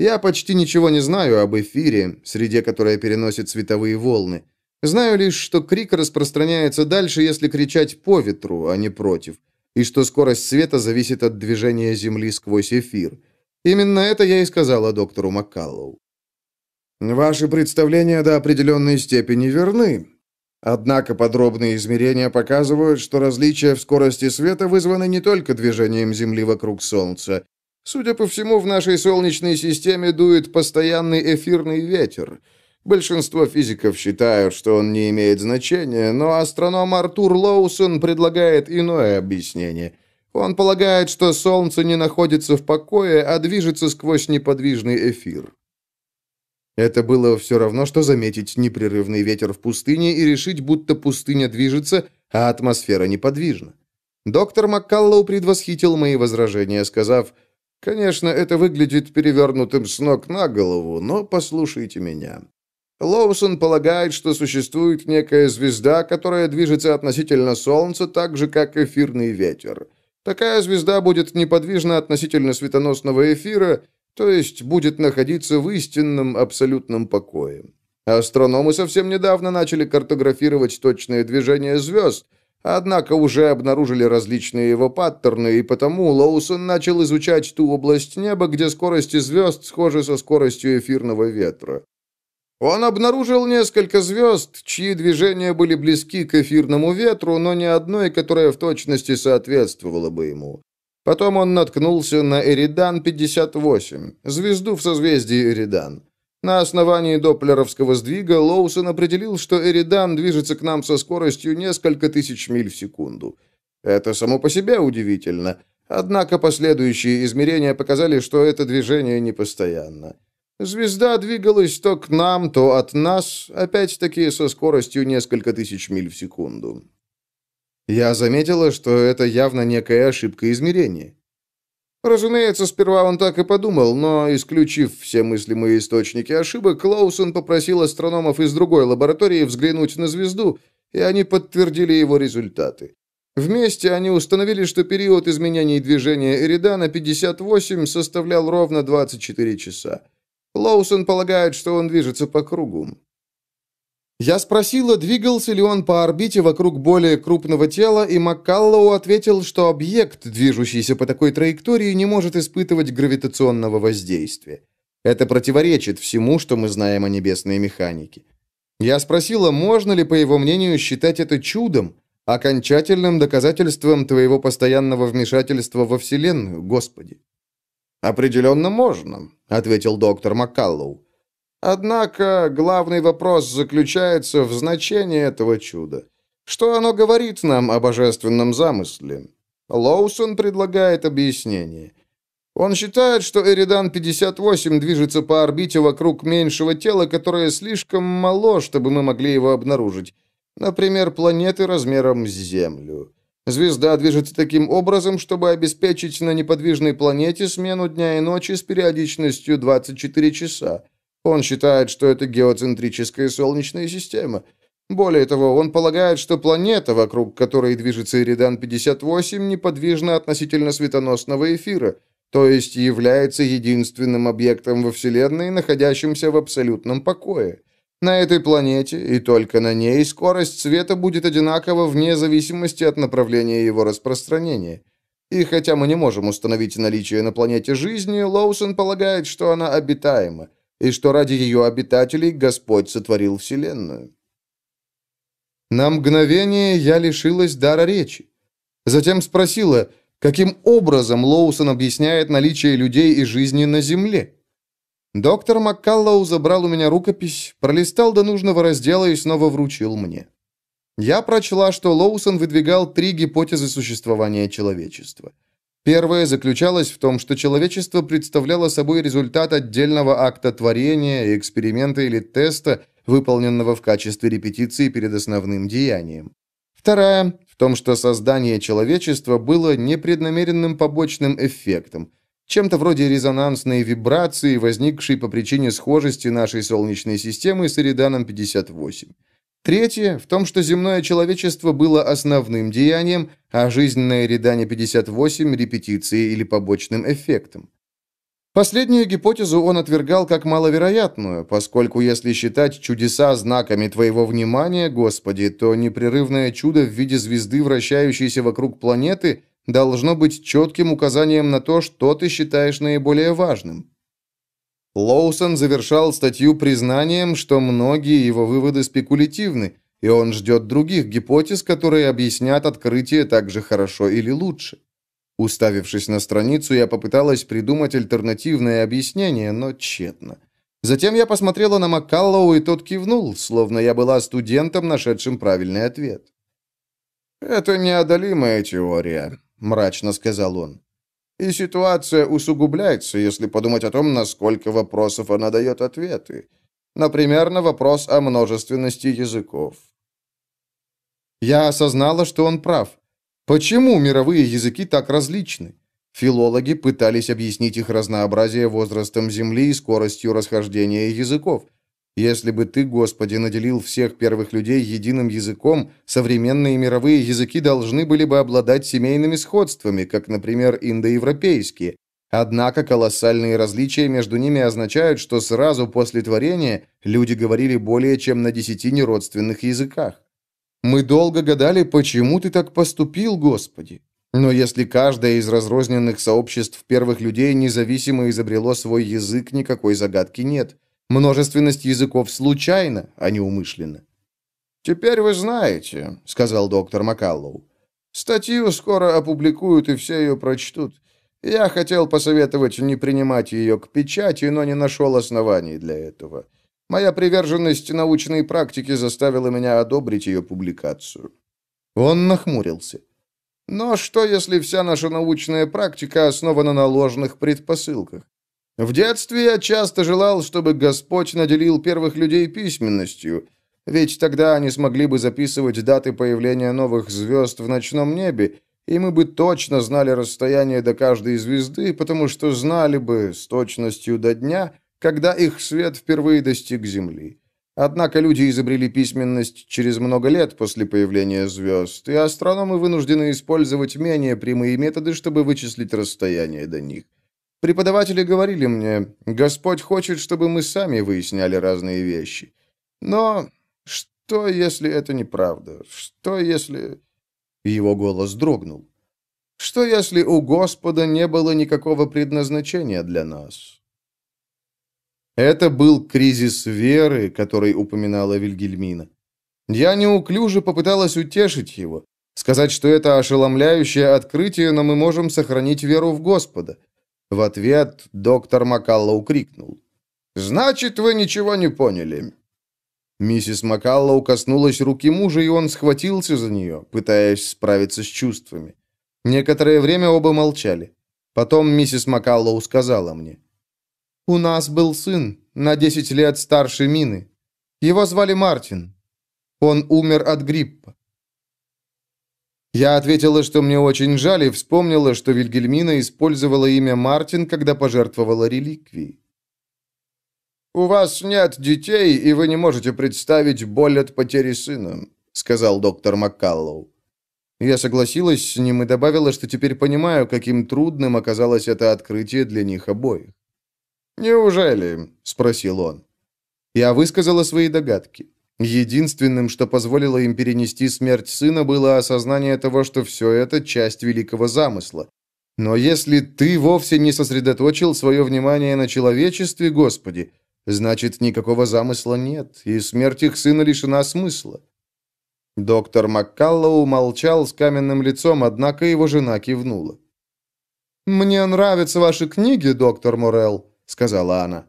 Я почти ничего не знаю об эфире, среде которой переносит световые волны. Знаю лишь, что крик распространяется дальше, если кричать по ветру, а не против, и что скорость света зависит от движения Земли сквозь эфир. Именно это я и сказала доктору Маккаллоу. Ваши представления до определенной степени верны. Однако подробные измерения показывают, что различия в скорости света вызваны не только движением Земли вокруг Солнца, Судя по всему, в нашей Солнечной системе дует постоянный эфирный ветер. Большинство физиков считают, что он не имеет значения, но астроном Артур Лоусон предлагает иное объяснение. Он полагает, что Солнце не находится в покое, а движется сквозь неподвижный эфир. Это было все равно, что заметить непрерывный ветер в пустыне и решить, будто пустыня движется, а атмосфера неподвижна. Доктор Маккаллоу предвосхитил мои возражения, сказав – Конечно, это выглядит перевернутым с ног на голову, но послушайте меня. Лоусон полагает, что существует некая звезда, которая движется относительно Солнца так же, как эфирный ветер. Такая звезда будет неподвижна относительно светоносного эфира, то есть будет находиться в истинном абсолютном покое. Астрономы совсем недавно начали картографировать точные движения звезд, однако уже обнаружили различные его паттерны, и потому Лоусон начал изучать ту область неба, где скорости звезд схожи со скоростью эфирного ветра. Он обнаружил несколько звезд, чьи движения были близки к эфирному ветру, но ни одной, которая в точности соответствовала бы ему. Потом он наткнулся на Эридан-58, звезду в созвездии Эридан. На основании доплеровского сдвига Лоусон определил, что Эридан движется к нам со скоростью несколько тысяч миль в секунду. Это само по себе удивительно, однако последующие измерения показали, что это движение непостоянно. Звезда двигалась то к нам, то от нас, опять-таки со скоростью несколько тысяч миль в секунду. Я заметила, что это явно некая ошибка измерения. Разумеется, сперва он так и подумал, но, исключив все мыслимые источники ошибок, Клоусон попросил астрономов из другой лаборатории взглянуть на звезду, и они подтвердили его результаты. Вместе они установили, что период изменений движения Эридана 58 составлял ровно 24 часа. Лоусон полагает, что он движется по кругу. Я спросила, двигался ли он по орбите вокруг более крупного тела, и Маккаллоу ответил, что объект, движущийся по такой траектории, не может испытывать гравитационного воздействия. Это противоречит всему, что мы знаем о небесной механике. Я спросила, можно ли, по его мнению, считать это чудом, окончательным доказательством твоего постоянного вмешательства во Вселенную, Господи. «Определенно можно», — ответил доктор Маккаллоу. «Однако главный вопрос заключается в значении этого чуда. Что оно говорит нам о божественном замысле?» Лоусон предлагает объяснение. Он считает, что Эридан-58 движется по орбите вокруг меньшего тела, которое слишком мало, чтобы мы могли его обнаружить. Например, планеты размером с Землю. Звезда движется таким образом, чтобы обеспечить на неподвижной планете смену дня и ночи с периодичностью 24 часа. Он считает, что это геоцентрическая Солнечная система. Более того, он полагает, что планета, вокруг которой движется Иридан-58, неподвижна относительно светоносного эфира, то есть является единственным объектом во Вселенной, находящимся в абсолютном покое. На этой планете и только на ней скорость света будет одинакова вне зависимости от направления его распространения. И хотя мы не можем установить наличие на планете жизни, Лоусон полагает, что она обитаема, и что ради ее обитателей Господь сотворил Вселенную. На мгновение я лишилась дара речи. Затем спросила, каким образом Лоусон объясняет наличие людей и жизни на Земле. Доктор Маккаллоу забрал у меня рукопись, пролистал до нужного раздела и снова вручил мне. Я прочла, что Лоусон выдвигал три гипотезы существования человечества. Первая заключалась в том, что человечество представляло собой результат отдельного акта творения, эксперимента или теста, выполненного в качестве репетиции перед основным деянием. Вторая – в том, что создание человечества было непреднамеренным побочным эффектом – чем-то вроде резонансной вибрации, возникшей по причине схожести нашей Солнечной системы с Эриданом 58. Третье в том, что земное человечество было основным деянием, а жизнь на Эридане 58 – репетицией или побочным эффектом. Последнюю гипотезу он отвергал как маловероятную, поскольку если считать чудеса знаками твоего внимания, Господи, то непрерывное чудо в виде звезды, вращающейся вокруг планеты – должно быть четким указанием на то, что ты считаешь наиболее важным. Лоусон завершал статью признанием, что многие его выводы спекулятивны, и он ждет других гипотез, которые объяснят открытие так же хорошо или лучше. Уставившись на страницу, я попыталась придумать альтернативное объяснение, но тщетно. Затем я посмотрела на Маккаллоу, и тот кивнул, словно я была студентом, нашедшим правильный ответ. «Это неодолимая теория мрачно сказал он. И ситуация усугубляется, если подумать о том, насколько вопросов она дает ответы. Например, на вопрос о множественности языков. Я осознала, что он прав. Почему мировые языки так различны? Филологи пытались объяснить их разнообразие возрастом Земли и скоростью расхождения языков – если бы ты, Господи, наделил всех первых людей единым языком, современные мировые языки должны были бы обладать семейными сходствами, как, например, индоевропейские. Однако колоссальные различия между ними означают, что сразу после творения люди говорили более чем на десяти неродственных языках. Мы долго гадали, почему ты так поступил, Господи. Но если каждое из разрозненных сообществ первых людей независимо изобрело свой язык, никакой загадки нет. Множественность языков случайна, а не умышленно. «Теперь вы знаете», — сказал доктор Макаллоу. «Статью скоро опубликуют, и все ее прочтут. Я хотел посоветовать не принимать ее к печати, но не нашел оснований для этого. Моя приверженность научной практике заставила меня одобрить ее публикацию». Он нахмурился. «Но что, если вся наша научная практика основана на ложных предпосылках? В детстве я часто желал, чтобы Господь наделил первых людей письменностью, ведь тогда они смогли бы записывать даты появления новых звезд в ночном небе, и мы бы точно знали расстояние до каждой звезды, потому что знали бы с точностью до дня, когда их свет впервые достиг Земли. Однако люди изобрели письменность через много лет после появления звезд, и астрономы вынуждены использовать менее прямые методы, чтобы вычислить расстояние до них. Преподаватели говорили мне, Господь хочет, чтобы мы сами выясняли разные вещи. Но что, если это неправда? Что, если... Его голос дрогнул. «Что, если у Господа не было никакого предназначения для нас?» Это был кризис веры, который упоминала Вильгельмина. Я неуклюже попыталась утешить его, сказать, что это ошеломляющее открытие, но мы можем сохранить веру в Господа. В ответ доктор Макаллоу крикнул. «Значит, вы ничего не поняли. Миссис Макаллоу коснулась руки мужа, и он схватился за нее, пытаясь справиться с чувствами. Некоторое время оба молчали. Потом миссис Макаллоу сказала мне. «У нас был сын, на 10 лет старше Мины. Его звали Мартин. Он умер от гриппа». Я ответила, что мне очень жаль, и вспомнила, что Вильгельмина использовала имя Мартин, когда пожертвовала реликвией. «У вас нет детей, и вы не можете представить боль от потери сына», сказал доктор Маккаллоу. Я согласилась с ним и добавила, что теперь понимаю, каким трудным оказалось это открытие для них обоих. «Неужели?» – спросил он. Я высказала свои догадки. Единственным, что позволило им перенести смерть сына, было осознание того, что все это часть великого замысла. Но если ты вовсе не сосредоточил свое внимание на человечестве, Господи, Значит, никакого замысла нет, и смерть их сына лишена смысла. Доктор Маккаллоу молчал с каменным лицом, однако его жена кивнула. «Мне нравятся ваши книги, доктор Морел», — сказала она.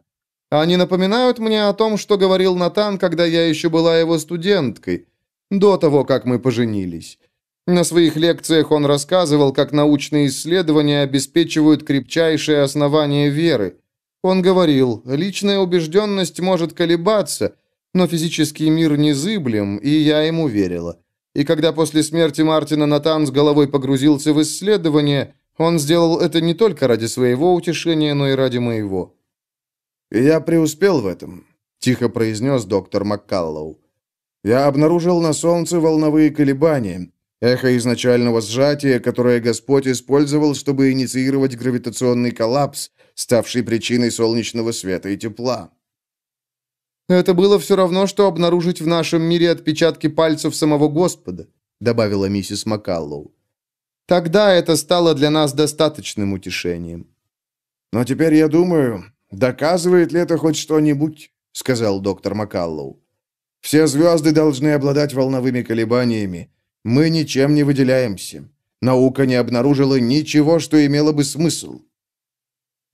«Они напоминают мне о том, что говорил Натан, когда я еще была его студенткой, до того, как мы поженились. На своих лекциях он рассказывал, как научные исследования обеспечивают крепчайшее основание веры. Он говорил, личная убежденность может колебаться, но физический мир незыблем, и я ему верила. И когда после смерти Мартина Натан с головой погрузился в исследование, он сделал это не только ради своего утешения, но и ради моего. «Я преуспел в этом», — тихо произнес доктор Маккаллоу. «Я обнаружил на Солнце волновые колебания, эхо изначального сжатия, которое Господь использовал, чтобы инициировать гравитационный коллапс, ставший причиной солнечного света и тепла. «Это было все равно, что обнаружить в нашем мире отпечатки пальцев самого Господа», добавила миссис Маккаллоу. «Тогда это стало для нас достаточным утешением». «Но теперь я думаю, доказывает ли это хоть что-нибудь?» сказал доктор Маккаллоу. «Все звезды должны обладать волновыми колебаниями. Мы ничем не выделяемся. Наука не обнаружила ничего, что имело бы смысл.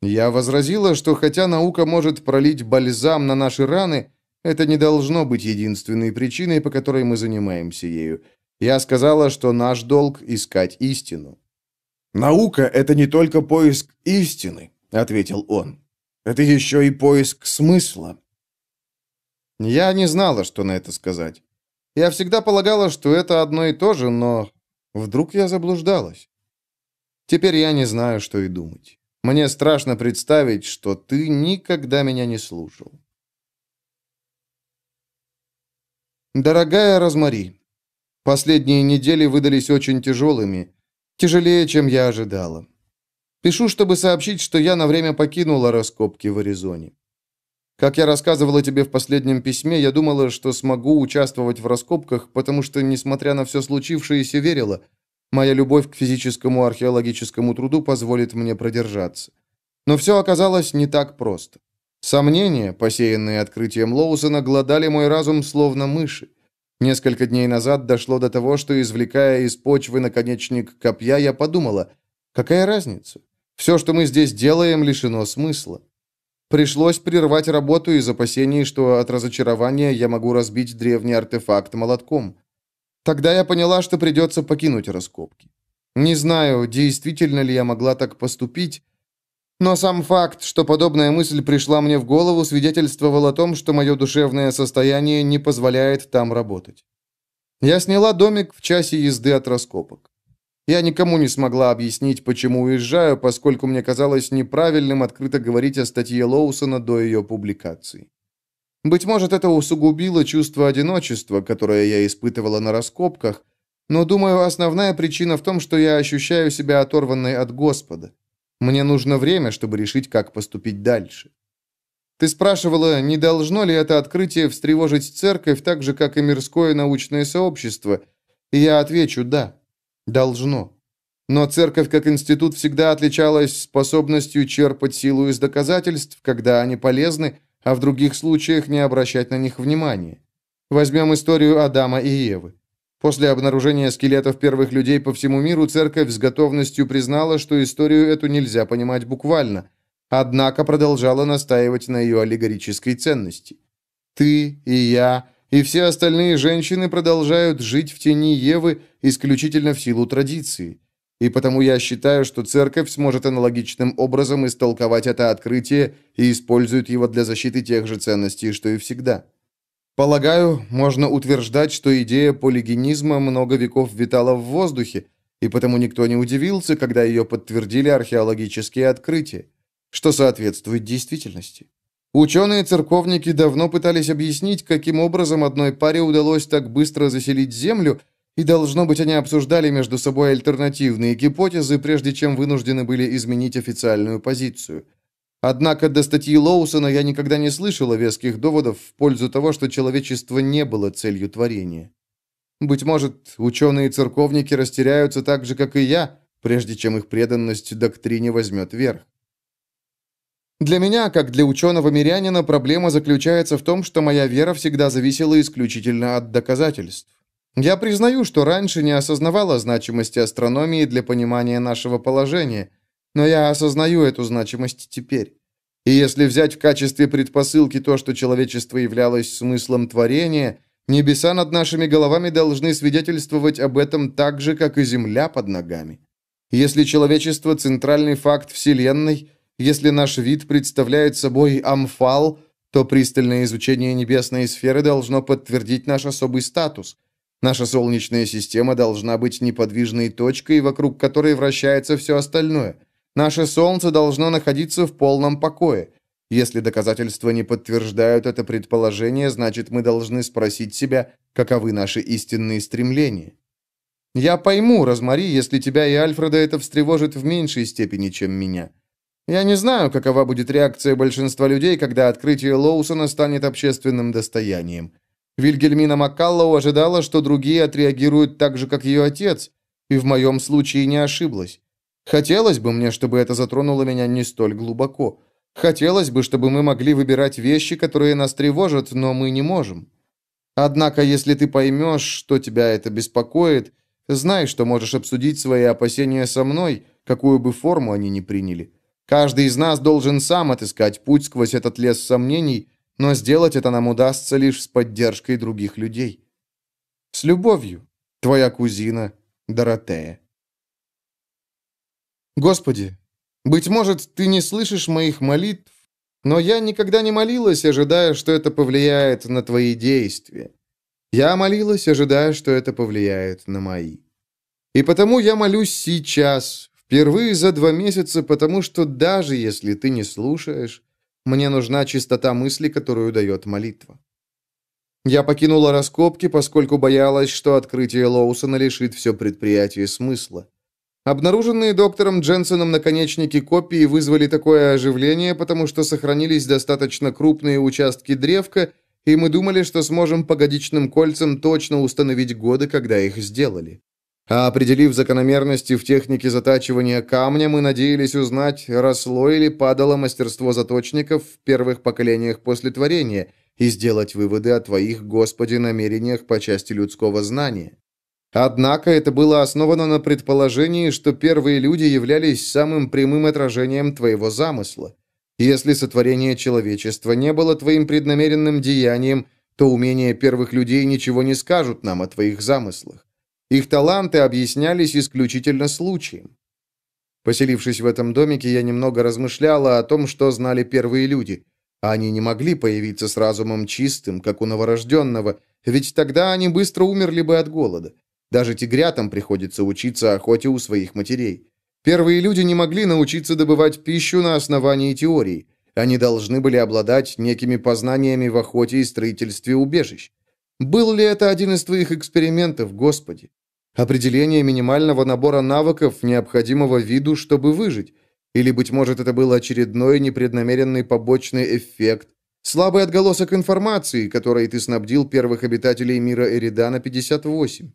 Я возразила, что хотя наука может пролить бальзам на наши раны, это не должно быть единственной причиной, по которой мы занимаемся ею. Я сказала, что наш долг – искать истину. «Наука – это не только поиск истины», – ответил он. «Это еще и поиск смысла». Я не знала, что на это сказать. Я всегда полагала, что это одно и то же, но вдруг я заблуждалась. Теперь я не знаю, что и думать. Мне страшно представить, что ты никогда меня не слушал. Дорогая Розмари, последние недели выдались очень тяжелыми, тяжелее, чем я ожидала. Пишу, чтобы сообщить, что я на время покинула раскопки в Аризоне. Как я рассказывала тебе в последнем письме, я думала, что смогу участвовать в раскопках, потому что, несмотря на все случившееся, верила, моя любовь к физическому археологическому труду позволит мне продержаться. Но все оказалось не так просто. Сомнения, посеянные открытием Лоусона, глодали мой разум словно мыши. Несколько дней назад дошло до того, что, извлекая из почвы наконечник копья, я подумала, какая разница? Все, что мы здесь делаем, лишено смысла. Пришлось прервать работу из опасений, что от разочарования я могу разбить древний артефакт молотком. Тогда я поняла, что придется покинуть раскопки. Не знаю, действительно ли я могла так поступить, но сам факт, что подобная мысль пришла мне в голову, свидетельствовал о том, что мое душевное состояние не позволяет там работать. Я сняла домик в часе езды от раскопок. Я никому не смогла объяснить, почему уезжаю, поскольку мне казалось неправильным открыто говорить о статье Лоусона до ее публикации. Быть может, это усугубило чувство одиночества, которое я испытывала на раскопках, но, думаю, основная причина в том, что я ощущаю себя оторванной от Господа. Мне нужно время, чтобы решить, как поступить дальше. Ты спрашивала, не должно ли это открытие встревожить церковь так же, как и мирское научное сообщество, и я отвечу «да». Должно. Но церковь как институт всегда отличалась способностью черпать силу из доказательств, когда они полезны, а в других случаях не обращать на них внимания. Возьмем историю Адама и Евы. После обнаружения скелетов первых людей по всему миру церковь с готовностью признала, что историю эту нельзя понимать буквально, однако продолжала настаивать на ее аллегорической ценности. Ты и я и все остальные женщины продолжают жить в тени Евы исключительно в силу традиции. И потому я считаю, что церковь сможет аналогичным образом истолковать это открытие и использует его для защиты тех же ценностей, что и всегда. Полагаю, можно утверждать, что идея полигенизма много веков витала в воздухе, и потому никто не удивился, когда ее подтвердили археологические открытия, что соответствует действительности. Ученые-церковники давно пытались объяснить, каким образом одной паре удалось так быстро заселить Землю, и, должно быть, они обсуждали между собой альтернативные гипотезы, прежде чем вынуждены были изменить официальную позицию – Однако до статьи Лоусона я никогда не слышала веских доводов в пользу того, что человечество не было целью творения. Быть может, ученые и церковники растеряются так же, как и я, прежде чем их преданность доктрине возьмет верх. Для меня, как для ученого-мирянина, проблема заключается в том, что моя вера всегда зависела исключительно от доказательств. Я признаю, что раньше не осознавала значимости астрономии для понимания нашего положения – но я осознаю эту значимость теперь. И если взять в качестве предпосылки то, что человечество являлось смыслом творения, небеса над нашими головами должны свидетельствовать об этом так же, как и земля под ногами. Если человечество – центральный факт Вселенной, если наш вид представляет собой амфал, то пристальное изучение небесной сферы должно подтвердить наш особый статус. Наша Солнечная система должна быть неподвижной точкой, вокруг которой вращается все остальное – Наше Солнце должно находиться в полном покое. Если доказательства не подтверждают это предположение, значит, мы должны спросить себя, каковы наши истинные стремления. Я пойму, Розмари, если тебя и Альфреда это встревожит в меньшей степени, чем меня. Я не знаю, какова будет реакция большинства людей, когда открытие Лоусона станет общественным достоянием. Вильгельмина Маккаллоу ожидала, что другие отреагируют так же, как ее отец, и в моем случае не ошиблась. Хотелось бы мне, чтобы это затронуло меня не столь глубоко. Хотелось бы, чтобы мы могли выбирать вещи, которые нас тревожат, но мы не можем. Однако, если ты поймешь, что тебя это беспокоит, знай, что можешь обсудить свои опасения со мной, какую бы форму они ни приняли. Каждый из нас должен сам отыскать путь сквозь этот лес сомнений, но сделать это нам удастся лишь с поддержкой других людей. С любовью, твоя кузина Доротея. Господи, быть может, ты не слышишь моих молитв, но я никогда не молилась, ожидая, что это повлияет на твои действия. Я молилась, ожидая, что это повлияет на мои. И потому я молюсь сейчас, впервые за два месяца, потому что даже если ты не слушаешь, мне нужна чистота мысли, которую дает молитва. Я покинула раскопки, поскольку боялась, что открытие Лоусона лишит все предприятие смысла. Обнаруженные доктором Дженсоном наконечники копии вызвали такое оживление, потому что сохранились достаточно крупные участки древка, и мы думали, что сможем по годичным кольцам точно установить годы, когда их сделали. А определив закономерности в технике затачивания камня, мы надеялись узнать, росло или падало мастерство заточников в первых поколениях после творения и сделать выводы о Твоих, Господи, намерениях по части людского знания. Однако это было основано на предположении, что первые люди являлись самым прямым отражением Твоего замысла. Если сотворение человечества не было Твоим преднамеренным деянием, то умения первых людей ничего не скажут нам о Твоих замыслах. Их таланты объяснялись исключительно случаем. Поселившись в этом домике, я немного размышляла о том, что знали первые люди. Они не могли появиться с разумом чистым, как у новорожденного, ведь тогда они быстро умерли бы от голода. Даже тигрятам приходится учиться охоте у своих матерей. Первые люди не могли научиться добывать пищу на основании теорий. Они должны были обладать некими познаниями в охоте и строительстве убежищ. Был ли это один из твоих экспериментов, Господи? Определение минимального набора навыков, необходимого виду, чтобы выжить? Или, быть может, это был очередной непреднамеренный побочный эффект, слабый отголосок информации, которой ты снабдил первых обитателей мира Эридана 58?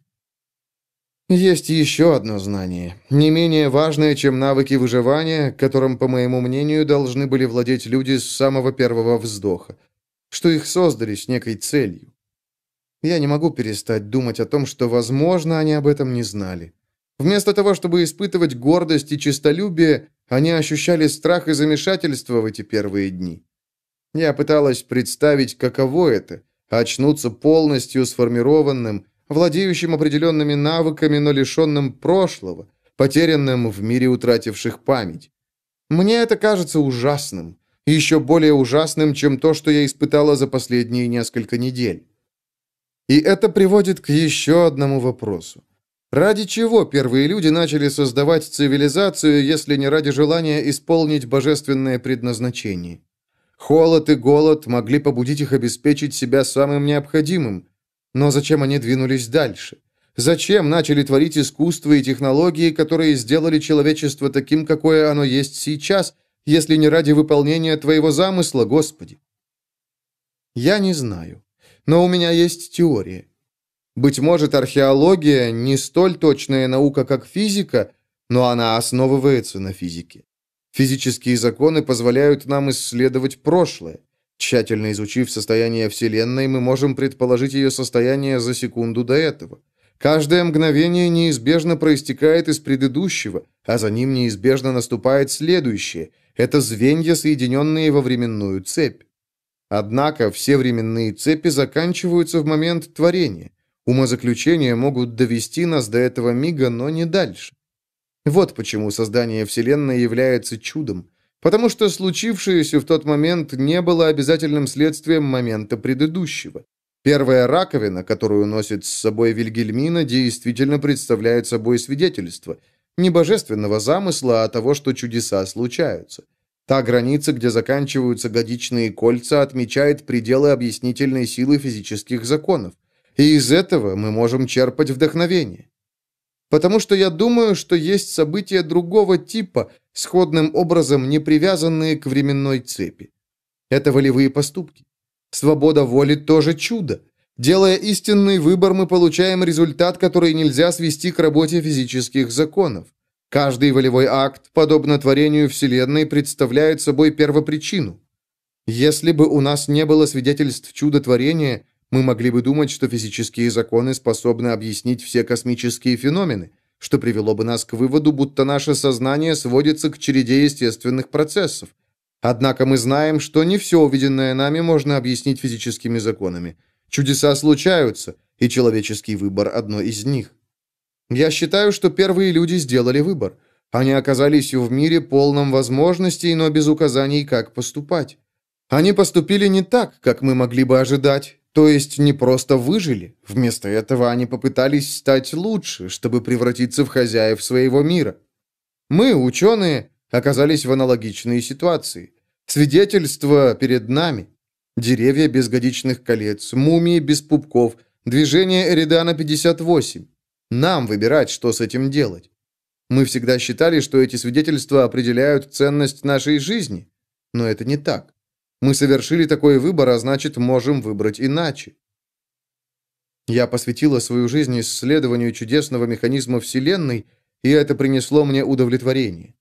Есть еще одно знание, не менее важное, чем навыки выживания, которым, по моему мнению, должны были владеть люди с самого первого вздоха, что их создали с некой целью. Я не могу перестать думать о том, что, возможно, они об этом не знали. Вместо того, чтобы испытывать гордость и честолюбие, они ощущали страх и замешательство в эти первые дни. Я пыталась представить, каково это – очнуться полностью сформированным, владеющим определенными навыками, но лишенным прошлого, потерянным в мире утративших память. Мне это кажется ужасным, еще более ужасным, чем то, что я испытала за последние несколько недель. И это приводит к еще одному вопросу. Ради чего первые люди начали создавать цивилизацию, если не ради желания исполнить божественное предназначение? Холод и голод могли побудить их обеспечить себя самым необходимым, но зачем они двинулись дальше? Зачем начали творить искусство и технологии, которые сделали человечество таким, какое оно есть сейчас, если не ради выполнения Твоего замысла, Господи? Я не знаю, но у меня есть теория. Быть может, археология не столь точная наука, как физика, но она основывается на физике. Физические законы позволяют нам исследовать прошлое. Тщательно изучив состояние Вселенной, мы можем предположить ее состояние за секунду до этого. Каждое мгновение неизбежно проистекает из предыдущего, а за ним неизбежно наступает следующее. Это звенья, соединенные во временную цепь. Однако все временные цепи заканчиваются в момент творения. Умозаключения могут довести нас до этого мига, но не дальше. Вот почему создание Вселенной является чудом потому что случившееся в тот момент не было обязательным следствием момента предыдущего. Первая раковина, которую носит с собой Вильгельмина, действительно представляет собой свидетельство не божественного замысла, а того, что чудеса случаются. Та граница, где заканчиваются годичные кольца, отмечает пределы объяснительной силы физических законов. И из этого мы можем черпать вдохновение потому что я думаю, что есть события другого типа, сходным образом не привязанные к временной цепи. Это волевые поступки. Свобода воли тоже чудо. Делая истинный выбор, мы получаем результат, который нельзя свести к работе физических законов. Каждый волевой акт, подобно творению Вселенной, представляет собой первопричину. Если бы у нас не было свидетельств чудотворения, мы могли бы думать, что физические законы способны объяснить все космические феномены, что привело бы нас к выводу, будто наше сознание сводится к череде естественных процессов. Однако мы знаем, что не все увиденное нами можно объяснить физическими законами. Чудеса случаются, и человеческий выбор – одно из них. Я считаю, что первые люди сделали выбор. Они оказались в мире полном возможностей, но без указаний, как поступать. Они поступили не так, как мы могли бы ожидать, то есть не просто выжили. Вместо этого они попытались стать лучше, чтобы превратиться в хозяев своего мира. Мы, ученые, оказались в аналогичной ситуации. Свидетельство перед нами. Деревья без годичных колец, мумии без пупков, движение Эридана 58. Нам выбирать, что с этим делать. Мы всегда считали, что эти свидетельства определяют ценность нашей жизни. Но это не так. Мы совершили такой выбор, а значит, можем выбрать иначе. Я посвятила свою жизнь исследованию чудесного механизма Вселенной, и это принесло мне удовлетворение.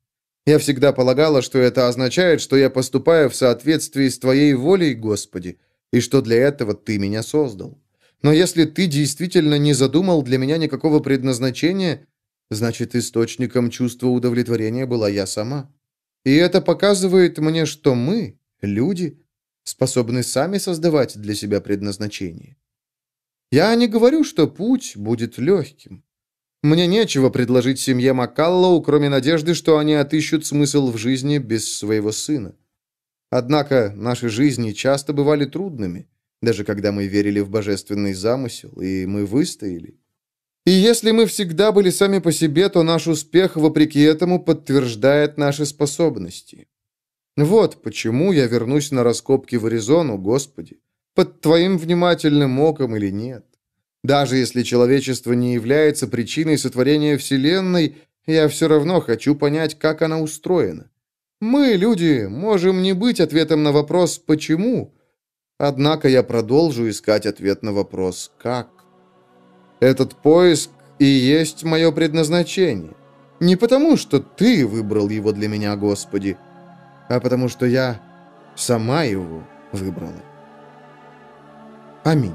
Я всегда полагала, что это означает, что я поступаю в соответствии с Твоей волей, Господи, и что для этого Ты меня создал. Но если Ты действительно не задумал для меня никакого предназначения, значит, источником чувства удовлетворения была я сама. И это показывает мне, что мы, люди, способны сами создавать для себя предназначение. Я не говорю, что путь будет легким. Мне нечего предложить семье Маккаллоу, кроме надежды, что они отыщут смысл в жизни без своего сына. Однако наши жизни часто бывали трудными, даже когда мы верили в божественный замысел, и мы выстояли. И если мы всегда были сами по себе, то наш успех, вопреки этому, подтверждает наши способности. Вот почему я вернусь на раскопки в Аризону, Господи под твоим внимательным оком или нет. Даже если человечество не является причиной сотворения Вселенной, я все равно хочу понять, как она устроена. Мы, люди, можем не быть ответом на вопрос «почему?», однако я продолжу искать ответ на вопрос «как?». Этот поиск и есть мое предназначение. Не потому, что Ты выбрал его для меня, Господи, а потому, что я сама его выбрала. Аминь.